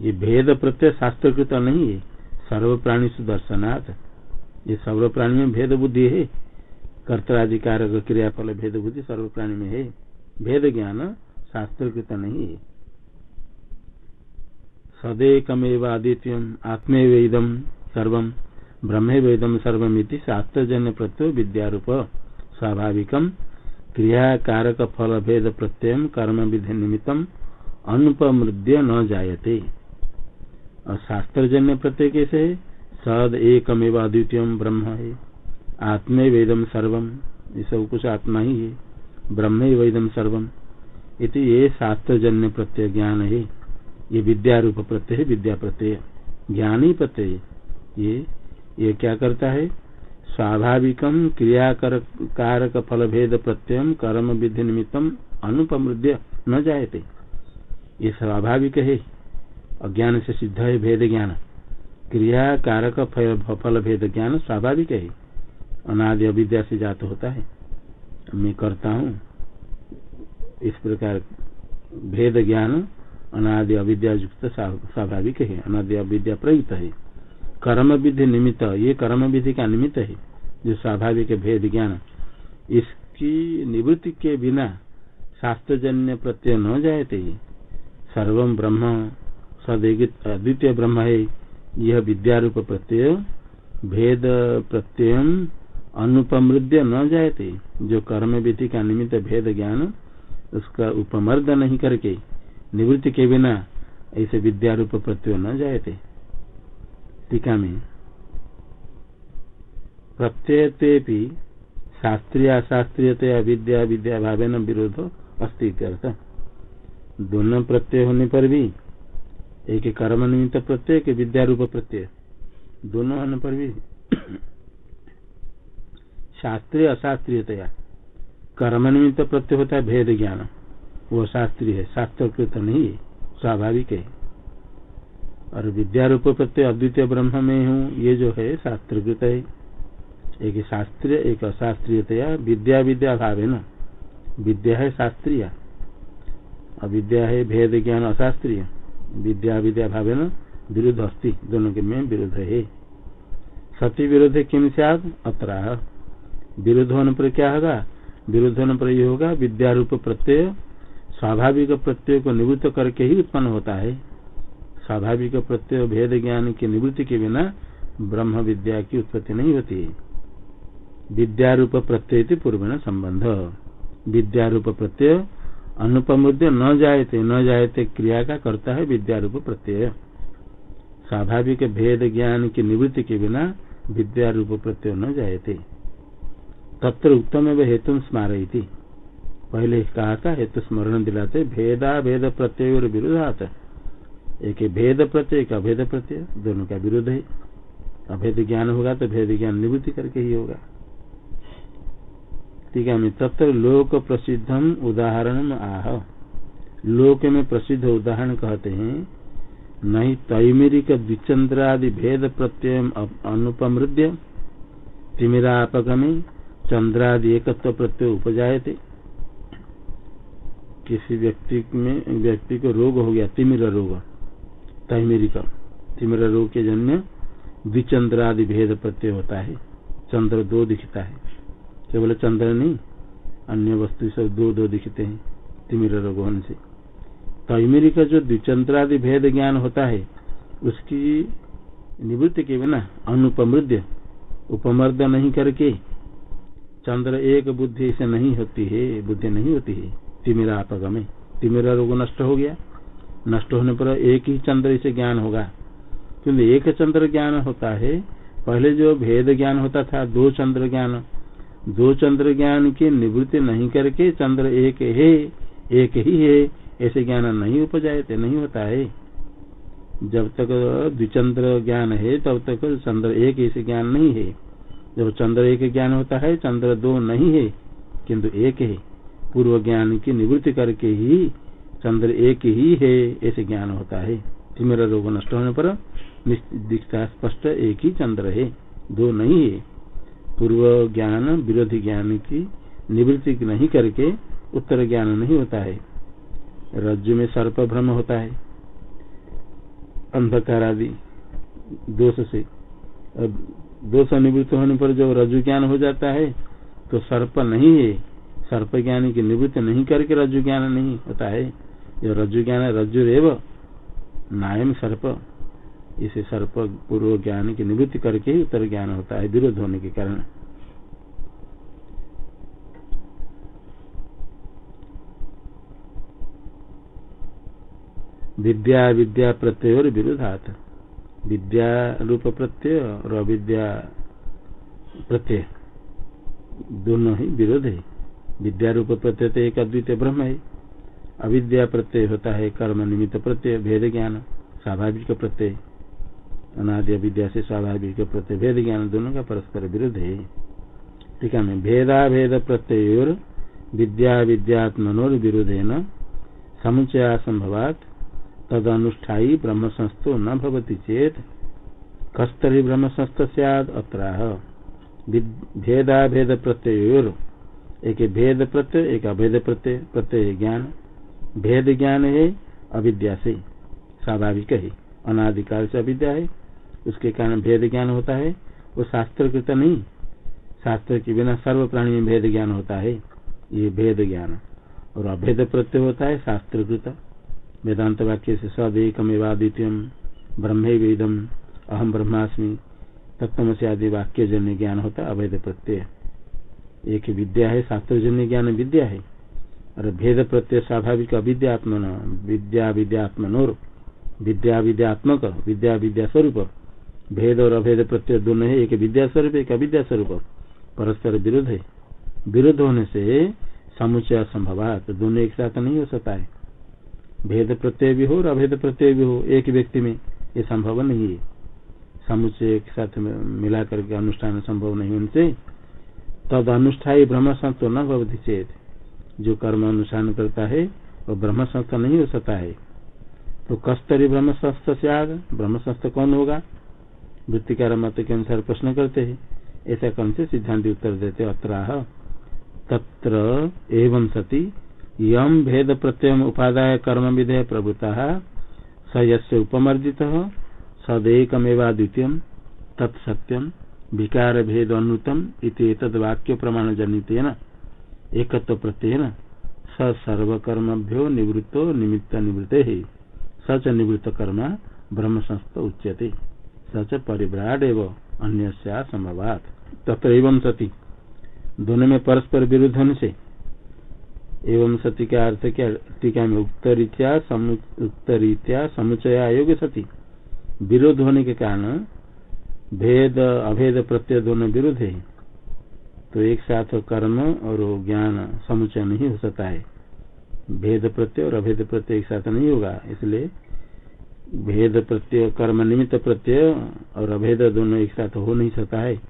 A: ये भेद प्रत्यय शास्त्र कृतम नहीं है सर्व प्राणी सुदर्शनाथ ये सर्व प्राणी में भेद बुद्धि है। कर्तराधिकार क्रियाफल भेद बुद्धि सर्व प्राणी में है। भेद ज्ञान शास्त्र कृत नहीं है। सदैकमेव आदित्यम आत्मेव इदम सर्व ब्रह्म वेदम सर्वमिति शास्त्रजन्य प्रत्यय विद्यारूप। स्वाभाविकम क्रिया कारक फल भेद प्रत्यय कर्म विधि निमित्तम अनुपमृद्य न जायते। और शास्त्रजन्य प्रत्यय कैसे है? सद एकमेव अद्वितीय ब्रह्म है। आत्मे वेदम सर्वम ये सब कुछ आत्मा ही है। ब्रह्म वेदम सर्वम इति ये शास्त्रजन्य प्रत्यय ज्ञान है। ये विद्या रूप प्रत्यय विद्या प्रत्यय। ज्ञान ही। प्रत्यय ये ये क्या करता है? स्वाभाविकम क्रिया कारक फल भेद प्रत्यय कर्म विधि निमित्तम अनुपमृद्य न जायते। ये स्वाभाविक है। अज्ञान से सिद्ध है भेद ज्ञान। क्रिया कारक फल भेद ज्ञान स्वाभाविक है। अनादि अविद्या से जात होता है। मैं करता हूँ। इस प्रकार भेद ज्ञान अनादि अविद्या युक्त स्वाभाविक है। अनादि अविद्या प्रयुक्त है। कर्म विधि निमित्त, ये कर्म विधि का निमित्त है। जो स्वाभाविक भेद ज्ञान इसकी निवृत्ति के बिना शास्त्रजन्य प्रत्यय न जायते। सर्व ब्रह्म सदैगित अद्वितीय ब्रह्म है। यह विद्यारूप प्रत्यय, भेद प्रत्यय अनुपमृद्य न जायते। जो कर्म विधि का निमित्त भेद ज्ञान, उसका उपमर्द नहीं करके, निवृत्ति के बिना ऐसे विद्यारूप प्रत्यय न जायते। टीका में प्रत्यय शास्त्रीय अशास्त्रीय विद्या विद्या भावे न विरोध अस्ती दोनों प्रत्यय होने पर भी एक कर्म निमित्त प्रत्यय के विद्या रूप प्रत्यय। दोनों होने पर भी शास्त्रीय अशास्त्रीयतया। कर्म निमित्त प्रत्यय होता है भेद ज्ञान। वो शास्त्रीय है, शास्त्रकृत नहीं, स्वाभाविक है। और विद्या रूप प्रत्यय अद्वितीय ब्रह्म में हूँ, ये जो है, शास्त्रकृत है। एक शास्त्रीय, एक अशास्त्रीयतया, विद्या विद्या भाव है न। विद्या है शास्त्रीय। अविद्या है भेद ज्ञान अशास्त्रीय। विद्या विद्या भाव विरुद्ध अस्थि दोनों के में विरुद्ध है। सती विरुद्ध किम से अत्र विरुद्ध होने पर क्या होगा? विरुद्ध होने पर यह होगा विद्यारूप प्रत्यय, स्वाभाविक प्रत्यय को निवृत्त करके ही उत्पन्न होता है। स्वाभाविक प्रत्यय भेद ज्ञान की निवृत्ति के बिना ब्रह्म विद्या की उत्पत्ति नहीं होती। विद्यारूप प्रत्यय पूर्व संबंध। विद्यारूप प्रत्यय अनुपमुद्य न जायते न जायते क्रिया का करता है विद्या रूप प्रत्यय। स्वाभाविक भेद ज्ञान की निवृत्ति के बिना विद्या रूप प्रत्यय न जायते। तत्र उत्तम एवं हेतु स्मारयती। पहले कहा था, हेतु स्मरण दिलाते, भेदा भेद प्रत्यय और विरोधात एक भेद प्रत्यय, एक अभेद प्रत्यय, दोनों का विरोध है। अभेद ज्ञान होगा तो भेद ज्ञान निवृत्ति करके ही होगा। टीका में तत्र लोक प्रसिद्धम उदाहरण आह। लोक में प्रसिद्ध उदाहरण कहते हैं, नहीं तैमेरिक द्विचंद्रादि भेद प्रत्यय अनुपमृद्य तिमिरापक में चंद्रादि एकत्व प्रत्यय उपजाए थे किसी व्यक्ति में व्यक्ति को रोग हो गया, तिमिर रोग तैमेरिक तिमिर रोग के जन्म द्विचंद्रादि भेद प्रत्यय होता है, चंद्र दो दिखता है। केवल चंद्र नहीं, अन्य वस्तु सब दो दो दिखते हैं, तिमिर रोग होने से। तैमिरी का जो द्विचंद्रादि भेद ज्ञान होता है, उसकी निवृत्ति के बिना अनुपमृद्य, उपमर्द नहीं करके, चंद्र एक बुद्धि से नहीं होती है, बुद्धि नहीं होती है, तिमिरा अपगमे। तिमिरा रोग नष्ट हो गया। नष्ट होने पर एक ही चंद्र से ज्ञान होगा। क्योंकि एक चंद्र ज्ञान होता है, पहले जो भेद ज्ञान होता था, दो चंद्र ज्ञान दो चंद्र ज्ञान की निवृत्ति नहीं करके चंद्र एक है, एक ही है, ऐसे ज्ञान नहीं उपजाए नहीं होता है। जब तक द्विचंद्र ज्ञान है, तब तक चंद्र एक ऐसे ज्ञान नहीं है। जब चंद्र एक ज्ञान होता है, चंद्र दो नहीं है, किंतु एक है। पूर्व ज्ञान की निवृत्ति करके ही चंद्र एक ही है, ऐसे ज्ञान होता है। मेरा रोग नष्ट होने पर दिखता स्पष्ट एक ही चंद्र है, दो नहीं है। पूर्व ज्ञान, विरोधी ज्ञान की निवृत्ति नहीं करके उत्तर ज्ञान नहीं होता है। रज्जु में सर्प भ्रम होता है। अंधकार आदि, दोष से। दोष निवृत्त होने पर जब रज्जु ज्ञान हो जाता है तो सर्प नहीं है। सर्प ज्ञान की निवृत्ति नहीं करके रज्जु ज्ञान नहीं होता है। जो रज्जु ज्ञान रज्जु रेव नायम सर्प। इसे सर्प पूर्व ज्ञान की निवृत्ति करके ही उत्तर ज्ञान होता है, विरोध होने के कारण। विद्या विद्या प्रत्यय और विरोधात। विद्या रूप प्रत्यय और अविद्या प्रत्यय। दोनों ही विरोध है। विद्या रूप प्रत्यय तो एक अद्वितीय ब्रह्म है। अविद्या प्रत्यय होता है कर्म निमित्त प्रत्यय, भेद ज्ञान, स्वाभाविक प्रत्यय। अनादि विद्या से स्वाभाविक प्रत्यय भेद ज्ञान दोनों का परस्पर विरुद्ध है। ठीक है भेदा भेद प्रत्यय विद्या विद्यात्मनोर न समुचया संभवात तद अनुष्ठाई ब्रह्म संस्थो न भवती चेत, कस्तरी ब्रह्म संस्थ सद अत्राह भेदा भेद प्रत्यय एक भेद प्रत्यय, एक अभेद प्रत्यय प्रत्यय ज्ञान। भेद ज्ञान है अविद्या से स्वाभाविक है। अनादिकाल से अविद्या है उसके कारण भेद ज्ञान होता है। वो शास्त्र शास्त्रकृत नहीं। शास्त्र के बिना सर्व प्राणी में भेद ज्ञान होता है। ये भेद ज्ञान। और अभेद प्रत्यय होता है शास्त्रकृत वेदांत वाक्य से सदैकमेवादित्य ब्रह्म वेदम अहम ब्रह्मास्मि। तत्व से आदि वाक्य जन्य ज्ञान होता है, अभेद प्रत्यय। एक विद्या है शास्त्र जन्य ज्ञान विद्या है। और भेद प्रत्यय स्वाभाविक अविद्यात्मन, विद्या विद्यात्मनोर, विद्या विद्यात्मक, विद्या विद्या स्वरूप। भेद और अभेद प्रत्यय दोनों है एक विद्या स्वरूप, एक अविद्या स्वरूप। परस्पर विरुद्ध है। विरुद्ध होने से समुचय संभव दोनों एक साथ नहीं हो सकता है। भेद प्रत्यय भी हो और अभेद प्रत्यय भी हो, एक व्यक्ति में ये संभव नहीं है। समुचय एक साथ मिला करके अनुष्ठान संभव नहीं होने से तद अनुष्ठाई ब्रह्म संस्थ न चेत। जो कर्म अनुष्ठान करता है, वो ब्रह्म संस्थ नहीं हो सकता है। तो कस्तरी ब्रह्म संस्थ से आग ब्रह्म संस्थ कौन होगा? वृत्तिकार मत के अनुसार प्रश्न करते हैं। ऐसा कौन से सिद्धांत उत्तर देते अत्राह, तत्र एवं सती, यम भेद प्रत्यय उपादाय कर्म विधेय प्रभुता, स यस्य उपमर्जित, सदैकमेवा द्वितीय तत्सत्यम विकार भेद अनुतम वाक्य प्रमाण जनित एकत्व प्रत्ययन, स सर्वकर्मभ्यो निवृत्तो निमित्त निवृत्ते सच निवृत्त कर्म ब्रह्म संस्थ उच्यते। परिभ्राट एवं अन्य संभवात तत्र एवं सती। दोनों में परस्पर विरुद्ध होने से। एवं सती का अर्थ क्या, टीका में उक्त रीत्या उक्त रीत्या समुचय सती। विरोध होने के कारण भेद, अभेद, प्रत्यय दोनों विरुद्ध है। तो एक साथ कर्म और ज्ञान समुचय नहीं हो सकता है। भेद प्रत्यय और अभेद प्रत्यय एक साथ नहीं होगा, इसलिए भेद प्रत्यय, कर्म निमित्त प्रत्यय और अभेद दोनों एक साथ हो नहीं सकता है,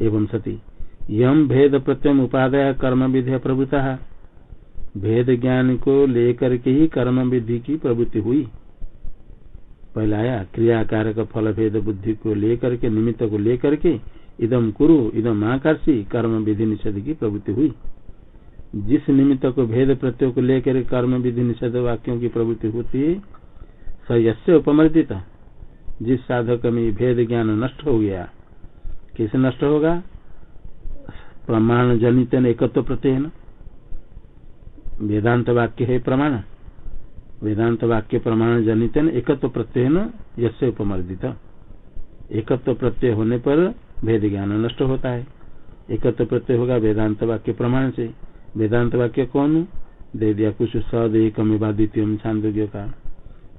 A: एवं सती। यम भेद प्रत्यय उपादय कर्म विधि प्रभुता। भेद ज्ञान को लेकर के ही कर्म विधि की प्रवृत्ति हुई। पहला आया क्रियाकारक फल भेद बुद्धि को लेकर के, निमित्त को लेकर के, इदम कुरु, इदम आकर्षी कर्म विधि निषेध की प्रवृत्ति हुई। जिस निमित्त को भेद प्रत्यय को लेकर कर्म विधि निषेध वाक्यों की प्रवृत्ति होती है स यसे उपमर्दित। जिस साधक में भेद ज्ञान नष्ट हो गया, कैसे नष्ट होगा? प्रमाण जनित एकत्व प्रत्यय वेदांत वाक्य है प्रमाण। वेदांत वाक्य प्रमाण जनित एकत्व प्रत्यय न यसे उपमर्दित। एकत्व प्रत्यय होने पर भेद ज्ञान नष्ट होता है। एकत्व प्रत्यय होगा वेदांत वाक्य प्रमाण से। वेदांत वाक्य कौन? दे दिया कुछ सद एक द्वितीय छांदोग्य का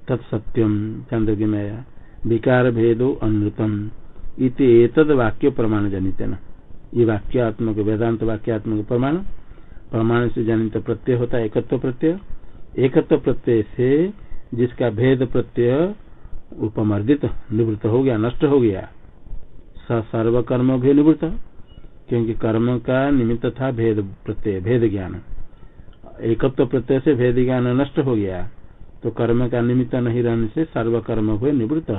A: तत्सत्यम। छांदोग्य में आया विकार भेदो अनृतम इतद वाक्य प्रमाण जनित न ये वाक्यात्मक वेदांत वाक्यात्मक प्रमाण प्रमाण से जनित प्रत्यय होता है एकत्व प्रत्यय एकत्व प्रत्यय से जिसका भेद प्रत्यय उपमर्दित निवृत्त हो गया नष्ट हो गया स सर्व कर्म भी निवृत्त क्योंकि कर्म का निमित्त था भेद प्रत्यय भेद ज्ञान एकत्व प्रत्यय से भेद ज्ञान नष्ट हो गया तो कर्म का निमित्त नहीं रहने से सर्वकर्म हुए निवृत्त।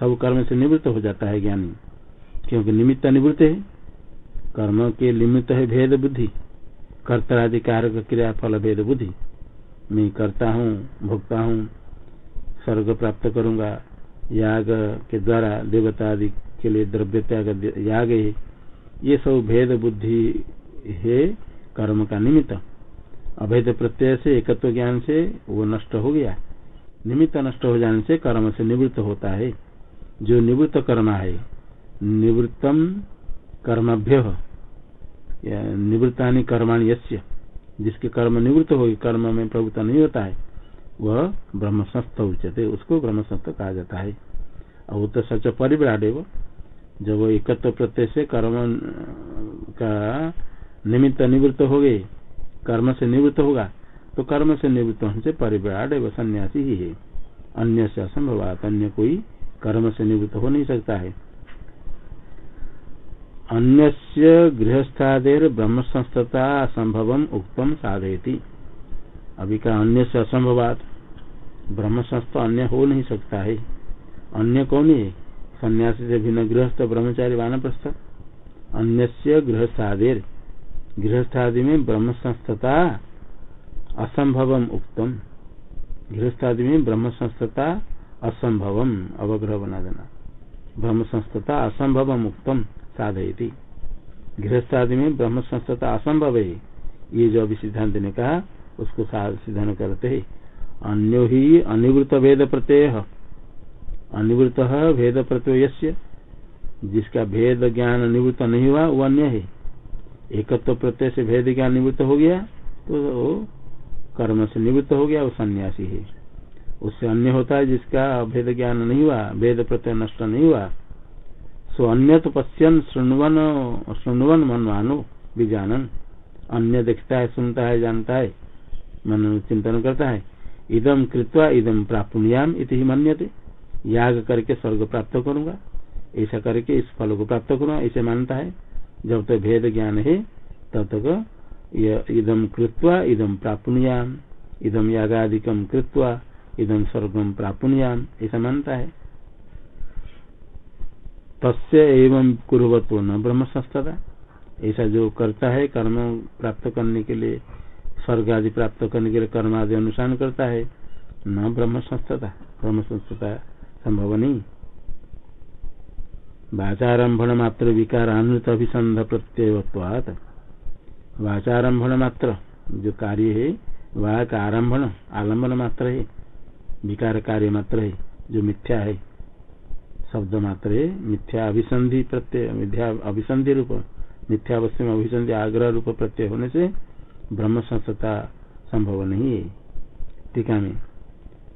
A: सब कर्म से निवृत्त हो जाता है ज्ञानी। क्योंकि निमित्त निवृत्त है। कर्म के निमित्त है भेद बुद्धि। कर्तरादि कारक क्रिया फल भेद बुद्धि। मैं करता हूँ, भोगता हूँ, स्वर्ग प्राप्त करूँगा। याग के द्वारा देवता आदि के लिए द्रव्य त्याग याग है। ये सब भेद बुद्धि है कर्म का निमित्त। अभेद प्रत्यय से, एकत्व ज्ञान से वो नष्ट हो गया। निमित्त नष्ट हो जाने से कर्म से निवृत्त होता है। जो निवृत्त कर्म है, निवृत्तम कर्मभ्य। निवृत्ता कर्माणी यश्य जिसके कर्म निवृत्त हो, कर्म में प्रभुता नहीं होता है, वह ब्रह्म संस्थ उच्चते उसको ब्रह्म संस्थ कहा जाता है। और वो तो सच परिविराट वो। जब वो एकत्व प्रत्यय से कर्म का निमित्त निवृत्त हो गए कर्म से निवृत्त होगा तो कर्म से निवृत्त होने से परिविराट एवं सन्यासी ही है। अन्य से असंभवात, अन्य कोई कर्म से निवृत्त हो नहीं सकता है। अन्य गृहस्थादेर ब्रह्म संस्थता असंभव उक्तम साधयती। अभी का अन्य से असंभवात, ब्रह्म संस्था अन्य हो नहीं सकता है। अन्य कौन है? सन्यासी से भिन्न गृहस्थ ब्रह्मचारी वानप्रस्थ। अन्य गृहस्थादेर गृहस्थादि में ब्रह्म संस्थता असंभव उक्तम। गृहस्थादि में ब्रह्म संस्थता असंभव अवग्रह बना देना। ब्रह्म संस्थता असंभव उत्तम साधयती। गृहस्थादि में ब्रह्म संस्थता असंभव है ये जो अभी सिद्धांत ने कहा, उसको सिद्धांत करते है। अन्यो ही अनिवृत भेद प्रत्यय। अनिवृत भेद प्रत्यय जिसका भेद ज्ञान निवृत्त नहीं हुआ, वो अन्य है। एकत्व प्रत्यय से भेद ज्ञान निवृत्त हो गया तो कर्म से निवृत्त हो गया, वो सन्यासी है। उससे अन्य होता है जिसका भेद ज्ञान नहीं हुआ, भेद प्रत्यय नष्ट नहीं हुआ, सो अन्य तो पश्यन सुनवन सुनवन मनवानो बीजानन अन्य देखता है, सुनता है, जानता है मन चिंतन करता है। इदम कृत्वा इदम प्राप्तयाम इति मन्यते। याग करके स्वर्ग प्राप्त करूँगा, ऐसा करके इस फल को प्राप्त करूँगा, ऐसे मानता है। जब तक भेद ज्ञान है, तब तक इदम कृत्वा इदम प्राप्तयाम इदम यागादिकम कृत्वा इदम स्वर्गम प्राप्तयाम ऐसा मानता है। तस्य एवं कुरवत्व न ब्रह्म संस्था ऐसा जो करता है, कर्म प्राप्त करने के लिए स्वर्ग आदि प्राप्त करने के लिए कर्म आदि अनुसार करता है, न ब्रह्म संस्थता ब्रह्म संस्थता संभव नहीं। वाचारंभण मात्र विकार अनुत अभिसंध प्रत्ययत्वात वाचारंभण मात्र जो कार्य है, वह का आरंभण आलंबन मात्र है विकार कार्य मात्र है, जो मिथ्या है। शब्द मात्र है, मिथ्या अभिसंधि प्रत्यय, मिथ्या अभिसंधि रूप, मिथ्या में अभिसंधि आग्रह रूप प्रत्यय होने से ब्रह्म संस्थता संभव नहीं है। टीका में।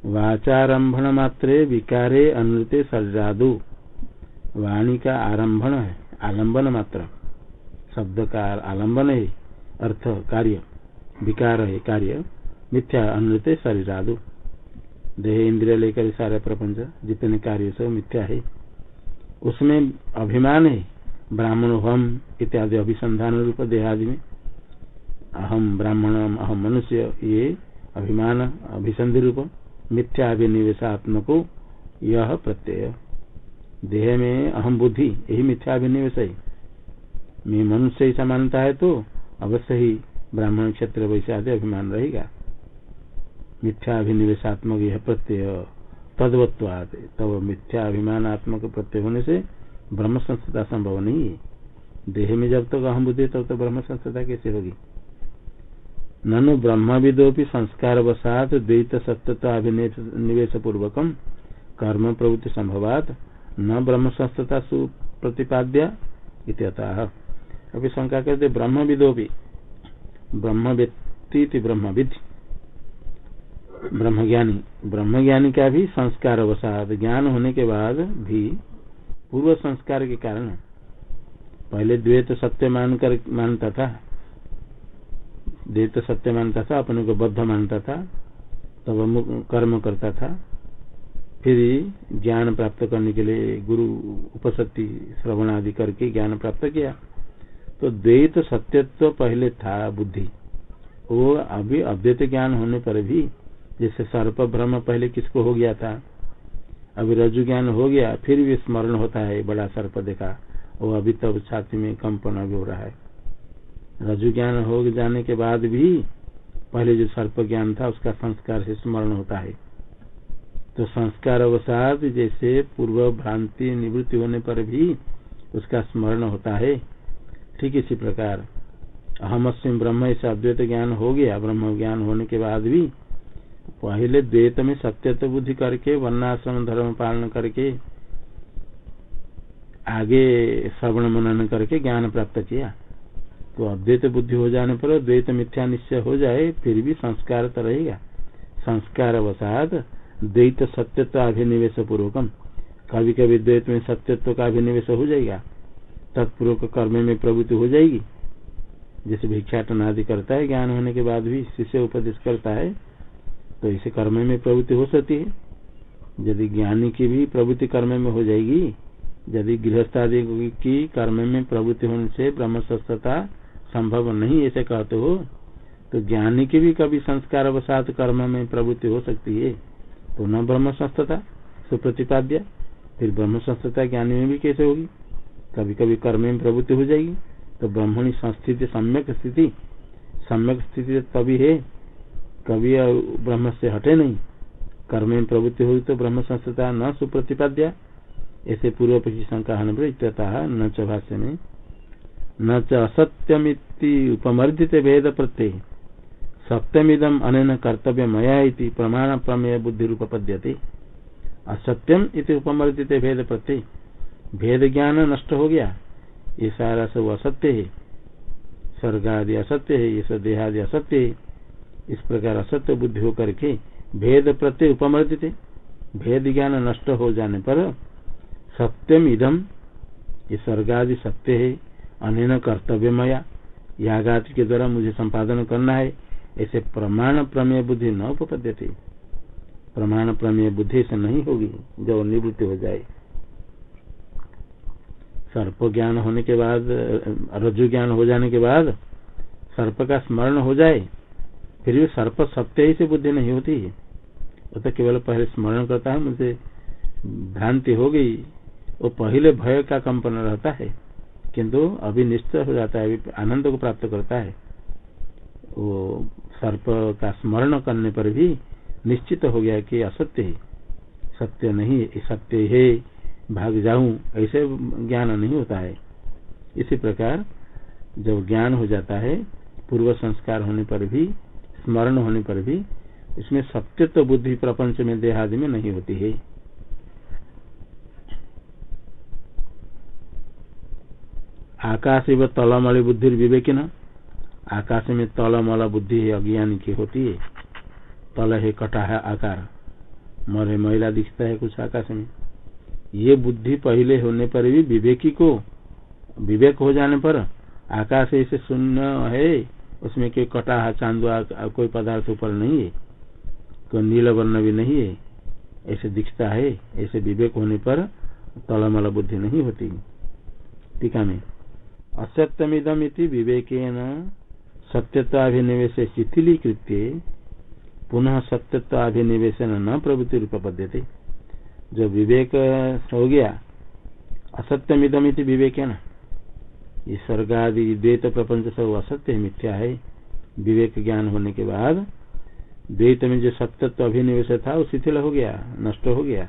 A: वाचारंभण मात्रे विकारे अनुते सर्जादु। वाणी का आरंभण है, आलंबन मात्र। शब्द का आलंबन है, अर्थ कार्य, विकार है, कार्य, मिथ्या, अनुते, शरीरादु। देह इंद्रिय लेकर सारे प्रपंच, जितने कार्य सब मिथ्या है। उसमें अभिमान है, ब्राह्मण हम, इत्यादि अभिसंधान रूप देहादि में। अहम ब्राह्मण अहम मनुष्य, ये अभिमान, अभिसंधि रूप, मिथ्या अभिनिवेशात्मको, यह प्रत्यय। देह में अहम बुद्धि, यही मिथ्या अभिनिवेश है। मैं मनुष्य ही समानता है तो अवश्य ही ब्राह्मण क्षेत्र वैसे आदि अभिमान रहेगा। मिथ्या अभिनिवेशात्मक यह प्रत्यय तदवत्वाद तब मिथ्या अभिमानात्मक प्रत्यय होने से ब्रह्म संस्था संभव नहीं है। देह में जब तक अहम बुद्धि तब तो ब्रह्म संस्था कैसे होगी? ननु ब्रह्म विदोपि संस्कार वसात द्वैत सत्यता अभिनिवेश पूर्वकम कर्म प्रवृत्ति संभवात। न ब्रह्म संस्थता सुप्रतिपाद्य अभी शंका करते ब्रह्म विदोपि ब्रह्म व्यक्ति ब्रह्मविद। ब्रह्म ज्ञानी ब्रह्म ज्ञानी का भी संस्कार अवसाद ज्ञान होने के बाद भी पूर्व संस्कार के कारण पहले द्वैत सत्य मानकर मानता था। द्वैत सत्य मानता था, अपने को बद्ध मानता था, तब कर्म करता था। फिर ज्ञान प्राप्त करने के लिए गुरु उपसति श्रवण आदि करके ज्ञान प्राप्त किया। तो द्वैत सत्यत्व पहले था बुद्धि। वो अभी अद्वैत ज्ञान होने पर भी जैसे सर्प भ्रम पहले किसको हो गया था? अभी रजु ज्ञान हो गया, फिर भी स्मरण होता है बड़ा सर्प देखा। वो अभी तब छाती में कंपन अभी हो रहा है। रजु ज्ञान हो जाने के बाद भी पहले जो सर्प ज्ञान था उसका संस्कार से स्मरण होता है। तो संस्कार अवसाद जैसे पूर्व भ्रांति निवृत्ति होने पर भी उसका स्मरण होता है। ठीक इसी प्रकार। अहम अस्म ब्रह्म ऐसे अद्वैत ज्ञान हो गया। ब्रह्म ज्ञान होने के बाद भी पहले द्वैत में सत्यत्व बुद्धि करके, वर्णाश्रम धर्म पालन करके, आगे श्रवण मनन करके ज्ञान प्राप्त किया। तो अद्वैत बुद्धि हो जाने पर द्वैत मिथ्या निश्चय हो जाए, फिर भी संस्कार तो रहेगा। संस्कार अवसाद द्वैत सत्यत्व अभिनिवेश पूर्वकम कभी कभी द्वैत में सत्यत्व का अभिनिवेश हो जाएगा। तत्पूर्वक कर्म में प्रवृत्ति हो जाएगी। जैसे भिक्षाटन आदि करता है, ज्ञान होने के बाद भी शिष्य उपदेश करता है तो इसे कर्म में प्रवृत्ति हो सकती है। यदि ज्ञानी की भी प्रवृत्ति कर्म में हो जाएगी, यदि गृहस्थ आदि की कर्म में प्रवृत्ति होने से ब्रह्म स्वस्थता संभव नहीं ऐसे कहते हो तो ज्ञानी की भी कभी संस्कार अवसात कर्म में प्रवृत्ति हो सकती है। तो न ब्रह्म संस्थता सुप्रतिपाद्य, फिर ब्रह्म संस्थता ज्ञानी में भी कैसे होगी? कभी कभी कर्म में प्रवृत्ति हो जाएगी। तो ब्रह्मणी संस्थिति सम्यक स्थिति सम्यक स्थिति तभी है। कभी ब्रह्म से हटे नहीं। कर्म में प्रवृत्ति हुई तो ब्रह्म संस्थता न सुप्रतिपाद्या। ऐसे पूर्व पक्षी शंका न च भाष्य में, न च उपमर्दित भेद प्रत्यय। सत्यमिदम अन कर्तव्य मया प्रमाण प्रमेय बुद्धि रूप पद्यते। असत्यम इति उपमर्दित भेद प्रत्यय। भेद ज्ञान नष्ट हो गया। ये सारा सब असत्य है। स्वर्ग आदि असत्य है, ये सब देहादि असत्य है। इस प्रकार असत्य बुद्धि होकर के भेद प्रत्यय उपमर्दित भेद ज्ञान नष्ट हो जाने पर सत्यम इदम ये स्वर्ग आदि सत्य है अन कर्तव्य मया यागादि के द्वारा मुझे संपादन करना है। ऐसे प्रमाण प्रमेय बुद्धि न उपपद्य प्रमाण प्रमेय बुद्धि से नहीं होगी जब निवृत्ति हो जाए। सर्प ज्ञान होने के बाद रज्जु ज्ञान हो जाने के बाद सर्प का स्मरण हो जाए, फिर भी सर्प सत्य ही से बुद्धि नहीं होती है। वो तो केवल पहले स्मरण करता है, मुझे भ्रांति हो गई। वो पहले भय का कंपन रहता है, किंतु अभी निश्चय हो जाता है, अभी आनंद को प्राप्त करता है। वो सर्प का स्मरण करने पर भी निश्चित हो गया कि असत्य है। सत्य नहीं, सत्य है, भाग जाऊँ, ऐसे ज्ञान नहीं होता है। इसी प्रकार जब ज्ञान हो जाता है, पूर्व संस्कार होने पर भी, स्मरण होने पर भी, इसमें सत्य तो बुद्धि प्रपंच में देहादि में नहीं होती है। आकाश एवं तलमणि बुद्धि विवेकी आकाश में तल मल बुद्धि अज्ञान की होती है। तल है कटा है आकार। मरे महिला दिखता है कुछ आकाश में। ये बुद्धि पहले होने पर भी विवेकी को, विवेक हो जाने पर आकाश ऐसे शून्य है, उसमें कोई कटा है चांदुआ कोई पदार्थ ऊपर नहीं है। कोई नील वर्ण भी नहीं है। ऐसे दिखता है, ऐसे विवेक होने पर तलमल बुद्धि नहीं होती। टीका में असत्यमिदम विवेकेन सत्यत्वाभिनिवेश शिथिलीकृत पुनः सत्यत्वाभिनिवेशन न प्रवृत्ति रूप पद्धति जो विवेक हो गया असत्यमिदम विवेक है ना ये स्वर्ग आदि द्वैत प्रपंच सब असत्य मिथ्या है। विवेक ज्ञान होने के बाद द्वैत में जो सत्यत्व अभिनिवेश था, वो शिथिल हो गया, नष्ट हो गया।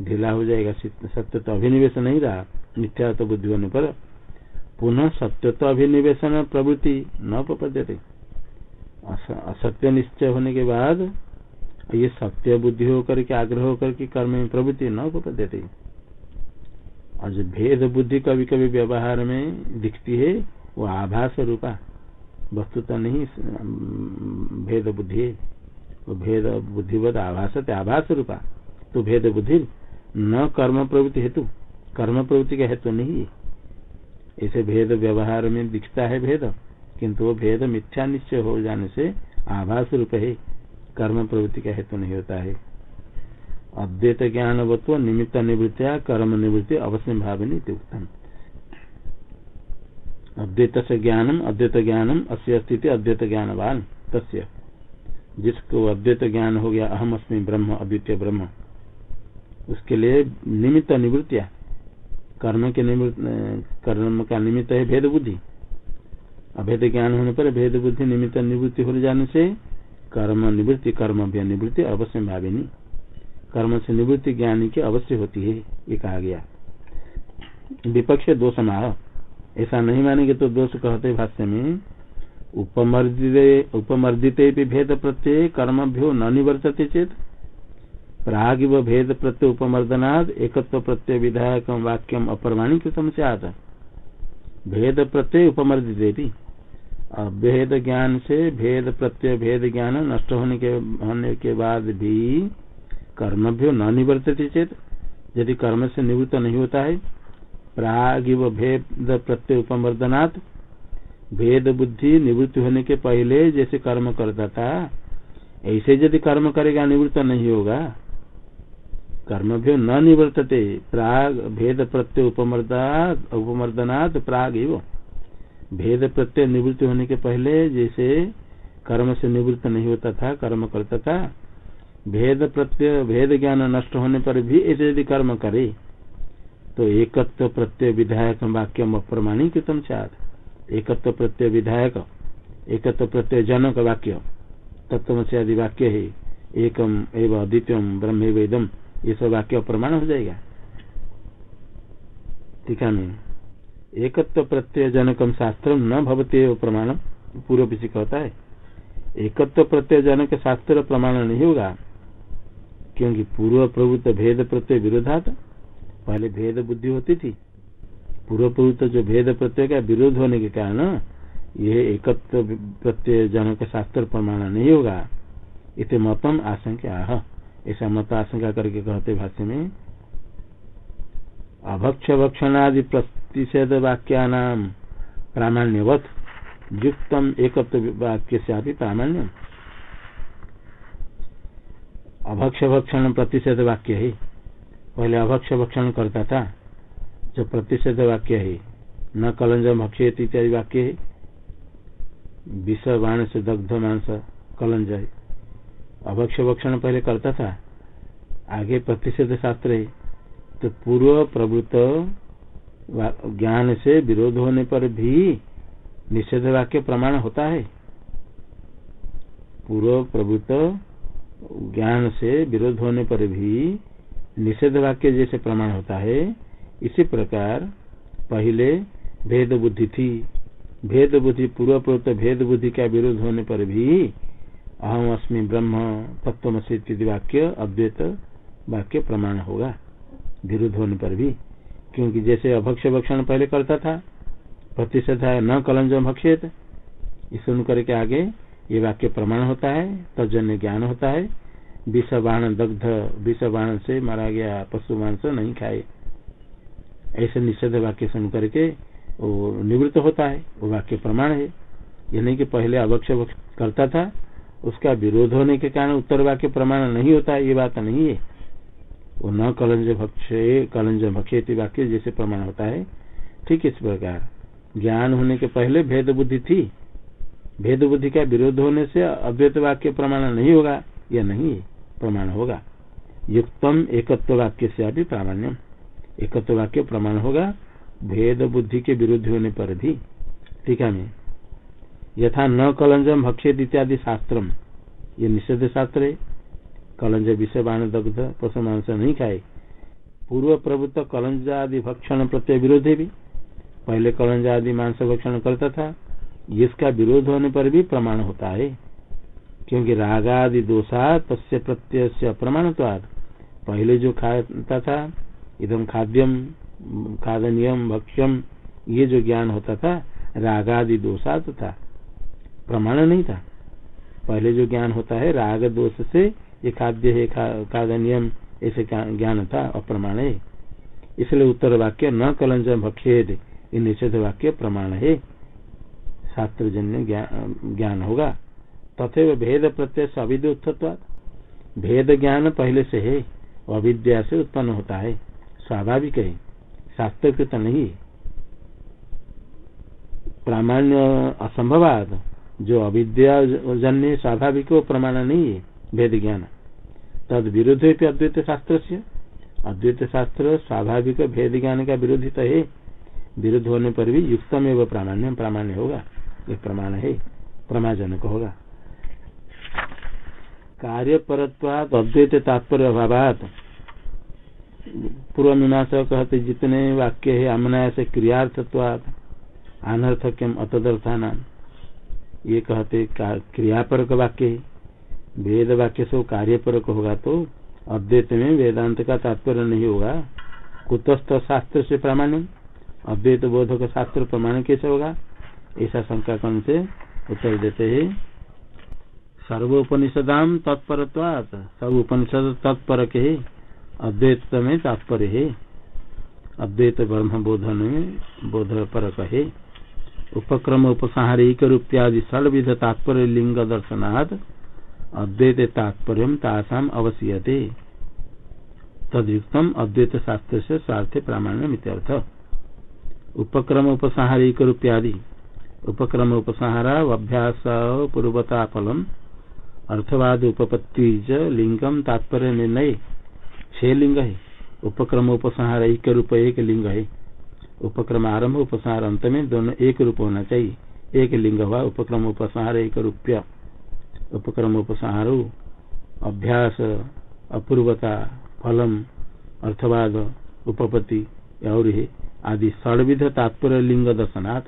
A: ढीला हो जाएगा सत्यत्व अभिनिवेश नहीं रहा, मिथ्या तो बुद्धि होने पर पुनः सत्यत्व अभिनिवेशन प्रवृत्ति न उपपद्यते असत्य निश्चय होने के बाद ये सत्य बुद्धि होकर के, आग्रह होकर के कर्म में प्रवृत्ति न उपपद्यते और जो भेद बुद्धि कभी कभी व्यवहार में दिखती है, वो आभास रूपा। वस्तुता नहीं भेद बुद्धि वो भेद बुद्धिवत आभास आभास रूपा। तो भेद बुद्धि न कर्म प्रवृत्ति हेतु। कर्म प्रवृत्ति का हेतु नहीं है। ऐसे भेद व्यवहार में दिखता है भेद, किंतु वो भेद मिथ्या निश्चय हो जाने से आभास रूप है, कर्म प्रवृत्ति का हेतु नहीं होता है। अद्वैत ज्ञान वत्व निमित्त निवृत्तिया, कर्म निवृत्ति, अवश्य भावनी उत्तम अद्वैत से ज्ञानम, अद्वैत ज्ञानम, अस्य स्थिति अद्वैत ज्ञानवान, तस्य। जिसको अद्वैत ज्ञान हो गया अहम अस्मी ब्रह्म, अद्वितीय ब्रह्म। उसके लिए निमित्त निवृत्तिया कर्म के निमित्त, कर्म का निमित्त है भेद बुद्धि अभेद ज्ञान होने पर भेद बुद्धि निमित्त निवृत्ति हो जाने से कर्म निवृत्ति, कर्म भी निवृत्ति अवश्य भाविनी कर्म से निवृत्ति ज्ञानी की अवश्य होती है, ये कहा गया। विपक्ष दोष माह ऐसा नहीं मानेंगे तो दोष कहते भाष्य में, उपमर्दित उपमर्दित भेद प्रत्यय कर्मभ्यो न निवर्तते चेत। प्राग भेद प्रत्यय उपमर्दनाद, एकत्व प्रत्यय विधायक वाक्यम अप्रमाणीकृतम से आता भेद प्रत्यय उपमर्दित भेद ज्ञान से भेद प्रत्यय, भेद ज्ञान नष्ट होने के होने के बाद भी कर्म भी न निवर्तते चेत, यदि कर्म से निवृत्त नहीं होता है, प्राग भेद प्रत्यय उपमर्दनात्, भेद बुद्धि निवृत्त होने के पहले जैसे कर्म करता था, ऐसे यदि कर्म करेगा, निवृत्त नहीं होगा कर्म भी न निवर्तते। प्राग भेद प्रत्यय उपमर्दनात् उपमर्दनात् प्राग एव भेद प्रत्यय निवृत्ति होने के पहले जैसे कर्म से निवृत्त नहीं होता था, कर्म करता था, भेद प्रत्यय, भेद ज्ञान नष्ट होने पर भी ऐसे यदि कर्म करे तो एकत्व प्रत्यय विधायक वाक्य प्रमाणीकृतम चार एकत्व प्रत्यय विधायक, एकत्व प्रत्यय जनक वाक्य तत्व से आदि वाक्य है। एकम एवं अद्वितीयम ब्रह्म वेदम ये सब वाक्य प्रमाण हो जाएगा। ठीक है एकत्व प्रत्यय जनकम शास्त्र न भवते प्रमाण पूर्व पीछे कहता है, एकत्व प्रत्यय जनक शास्त्र प्रमाण नहीं होगा, क्योंकि पूर्व प्रभुत्व भेद प्रत्यय विरोधात। पहले भेद बुद्धि होती थी। पूर्व प्रभुत्व जो भेद प्रत्यय का विरोध होने के कारण यह एकत्व प्रत्यय जनक शास्त्र प्रमाण नहीं होगा। इत मतम आशंका ऐसा मत आशंका करके कहते भाष्य में अभक्ष भक्षणादि प्रतिषेध वाक्या प्रामाण्यवत, युक्तम वाक्य से प्रामाण्य अभक्ष भक्षण प्रतिषेध वाक्य है। पहले अभक्ष भक्षण करता था, जो प्रतिषेध वाक्य है, न कलंज भक्षित इत्यादि वाक्य है। विष बाण से दग्ध, मांस, कलंज अभक्ष भक्षण पहले करता था। आगे प्रतिषेध शास्त्र है तो पूर्व प्रवृत्त ज्ञान से विरोध होने पर भी निषेध वाक्य प्रमाण होता है। पूर्व प्रवृत्त ज्ञान से विरोध होने पर भी निषेध वाक्य जैसे प्रमाण होता है। इसी प्रकार पहले भेद बुद्धि थी। भेद बुद्धि पूर्व प्रवृत्त भेद बुद्धि का विरोध होने पर भी अहम अस्मी ब्रह्म तत्व वाक्य अद्वैत वाक्य प्रमाण होगा। विरुद्ध होने पर भी। क्योंकि जैसे अभक्ष भक्षण पहले करता था प्रतिशत है न कलंज भक्षित सुन करके आगे ये वाक्य प्रमाण होता है तजन्य ज्ञान होता है। विष बाण दग्ध विष बाण से मारा गया पशु मांस नहीं खाए। ऐसे निषेध वाक्य सुन करके वो निवृत्त होता है, वो वाक्य प्रमाण है। ये नहीं कि पहले अभक्ष करता था उसका विरोध होने के कारण उत्तर वाक्य प्रमाण नहीं होता, ये बात नहीं है। वो न कलंज भक्षे कलंज भक्षे वाक्य जैसे प्रमाण होता है। ठीक इस प्रकार। ज्ञान होने के पहले भेद बुद्धि थी। भेद बुद्धि का विरोध होने से अद्वैत वाक्य प्रमाण नहीं होगा, या नहीं, प्रमाण होगा। युक्तम एकत्व वाक्य से अभी प्रामाण्यम। एकत्व वाक्य प्रमाण होगा, भेद बुद्धि के विरुद्ध होने पर भी। टीका में। यथा न कलंजम भक्षेद इत्यादि शास्त्र ये निषेध शास्त्र है। कलंज विषय बाण दग्ध पशु मांस नहीं खाए। पूर्व प्रभुत्व कलंज आदि भक्षण प्रत्यय विरोधी भी। पहले कलंज आदि मांस भक्षण करता था। इसका विरोध होने पर भी प्रमाण होता है। क्योंकि रागादि दोषा तस्य प्रत्यय से अप्रमाणत्वाद पहले जो खाता था इधम खाद्यम खादनियम भक्ष्यम ये जो ज्ञान होता था, रागादि दोषात था। प्रमाण नहीं था। पहले जो ज्ञान होता है, राग दोष से ये खाद्य है खाद्य नियम, ऐसे ज्ञान था, अप्रमाण है। इसलिए उत्तर वाक्य न कलंज भक्षेद निषेध वाक्य प्रमाण है। शास्त्र जन्य ज्ञान होगा। तथे भेद प्रत्यय अविद्य भेद ज्ञान पहले से है, अविद्या से उत्पन्न होता है। स्वाभाविक है, शास्त्रकृत नहीं। प्रामाण्य असंभवाद जो अविद्या जन्य स्वाभाविक वो प्रमाण नहीं है, भेद ज्ञान। तद विरोध अद्वैत शास्त्र से। अद्वैत शास्त्र स्वाभाविक भेद ज्ञान का विरोधी तो है। विरुद्ध होने पर भी युक्तम एवं प्रामाण्य प्रामाण्य होगा। ये प्रमाण है। प्रमाजनक होगा। कार्य परत्वात अद्वैत तात्पर्य अभाव पूर्व मीमांसा कहते जितने वाक्य है अमनाय से क्रियार्थत्वात। अनर्थक्यम अतदर्था नाम ये कहते क्रियापरक वाक्य है। वेद वाक्य सब कार्यपरक होगा तो अद्वैत में वेदांत का तात्पर्य नहीं होगा। कुतस्थ शास्त्र से प्रामाण्य अद्वैत बोधक शास्त्र प्रमाण कैसे होगा? ऐसा शंका कौन से उत्तर देते है। सर्वोपनिषदाम तत्पर सब उपनिषद तत्पर के अद्वैत में तात्पर्य है। अद्वैत ब्रह्म बोधन में बोध पर कहे उपक्रम, उपसंहारिक रूप्यादि सर्विध तात्पर्य लिंग दर्शनाथ अद्वैत तात्पर्य तासाम अवश्यते तदयुक्तम अद्वैत शास्त्र से स्वार्थ प्रामाण्य मित्यर्थ उपक्रम, उपसंहारिक रूप्यादि उपक्रम, उपसंहारा, अभ्यास पूर्वता फलम अर्थवाद, उपपत्ति लिंगम तात्पर्य निर्णय। छह लिंग है उपक्रम उपसंहार एक रूप एक लिंग है उपक्रम आरंभ उपसंहार अंत में दोनों एक रूप होना चाहिए। एक लिंग हुआ, उपक्रम उपसंहार एक रूप्य। उपक्रम उपसंहार अभ्यास, अपूर्वता, फलम, अर्थवाद, उपपत्ति और आदि सर्विध तात्पर्य लिंग दर्शनाथ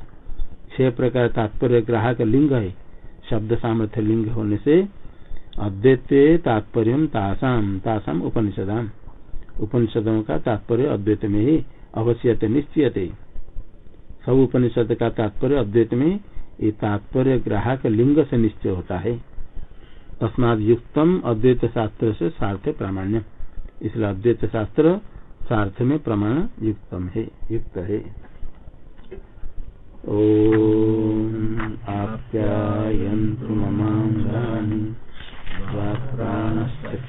A: छह प्रकार तात्पर्य ग्राहक लिंग है। शब्द सामर्थ्य लिंग होने से अद्वैत तात्पर्य तासाम तासाम उपनिषदाम उपनिषदों का तात्पर्य अद्वैत में ही। अवश्य निश्चय सब उपनिषद का तात्पर्य अद्वैत में, ये तात्पर्य ग्राहक लिंग से निश्चय होता है। तस्माद युक्तम अद्वैत शास्त्र से सार्थ प्रामाण्य। इसलिए अद्वैत शास्त्र सार्थ में प्रमाण युक्तम है, युक्त है। ओम आप्यायन्तु ममाङ्गानि प्राणश्चक्षुश्रोत्रमथो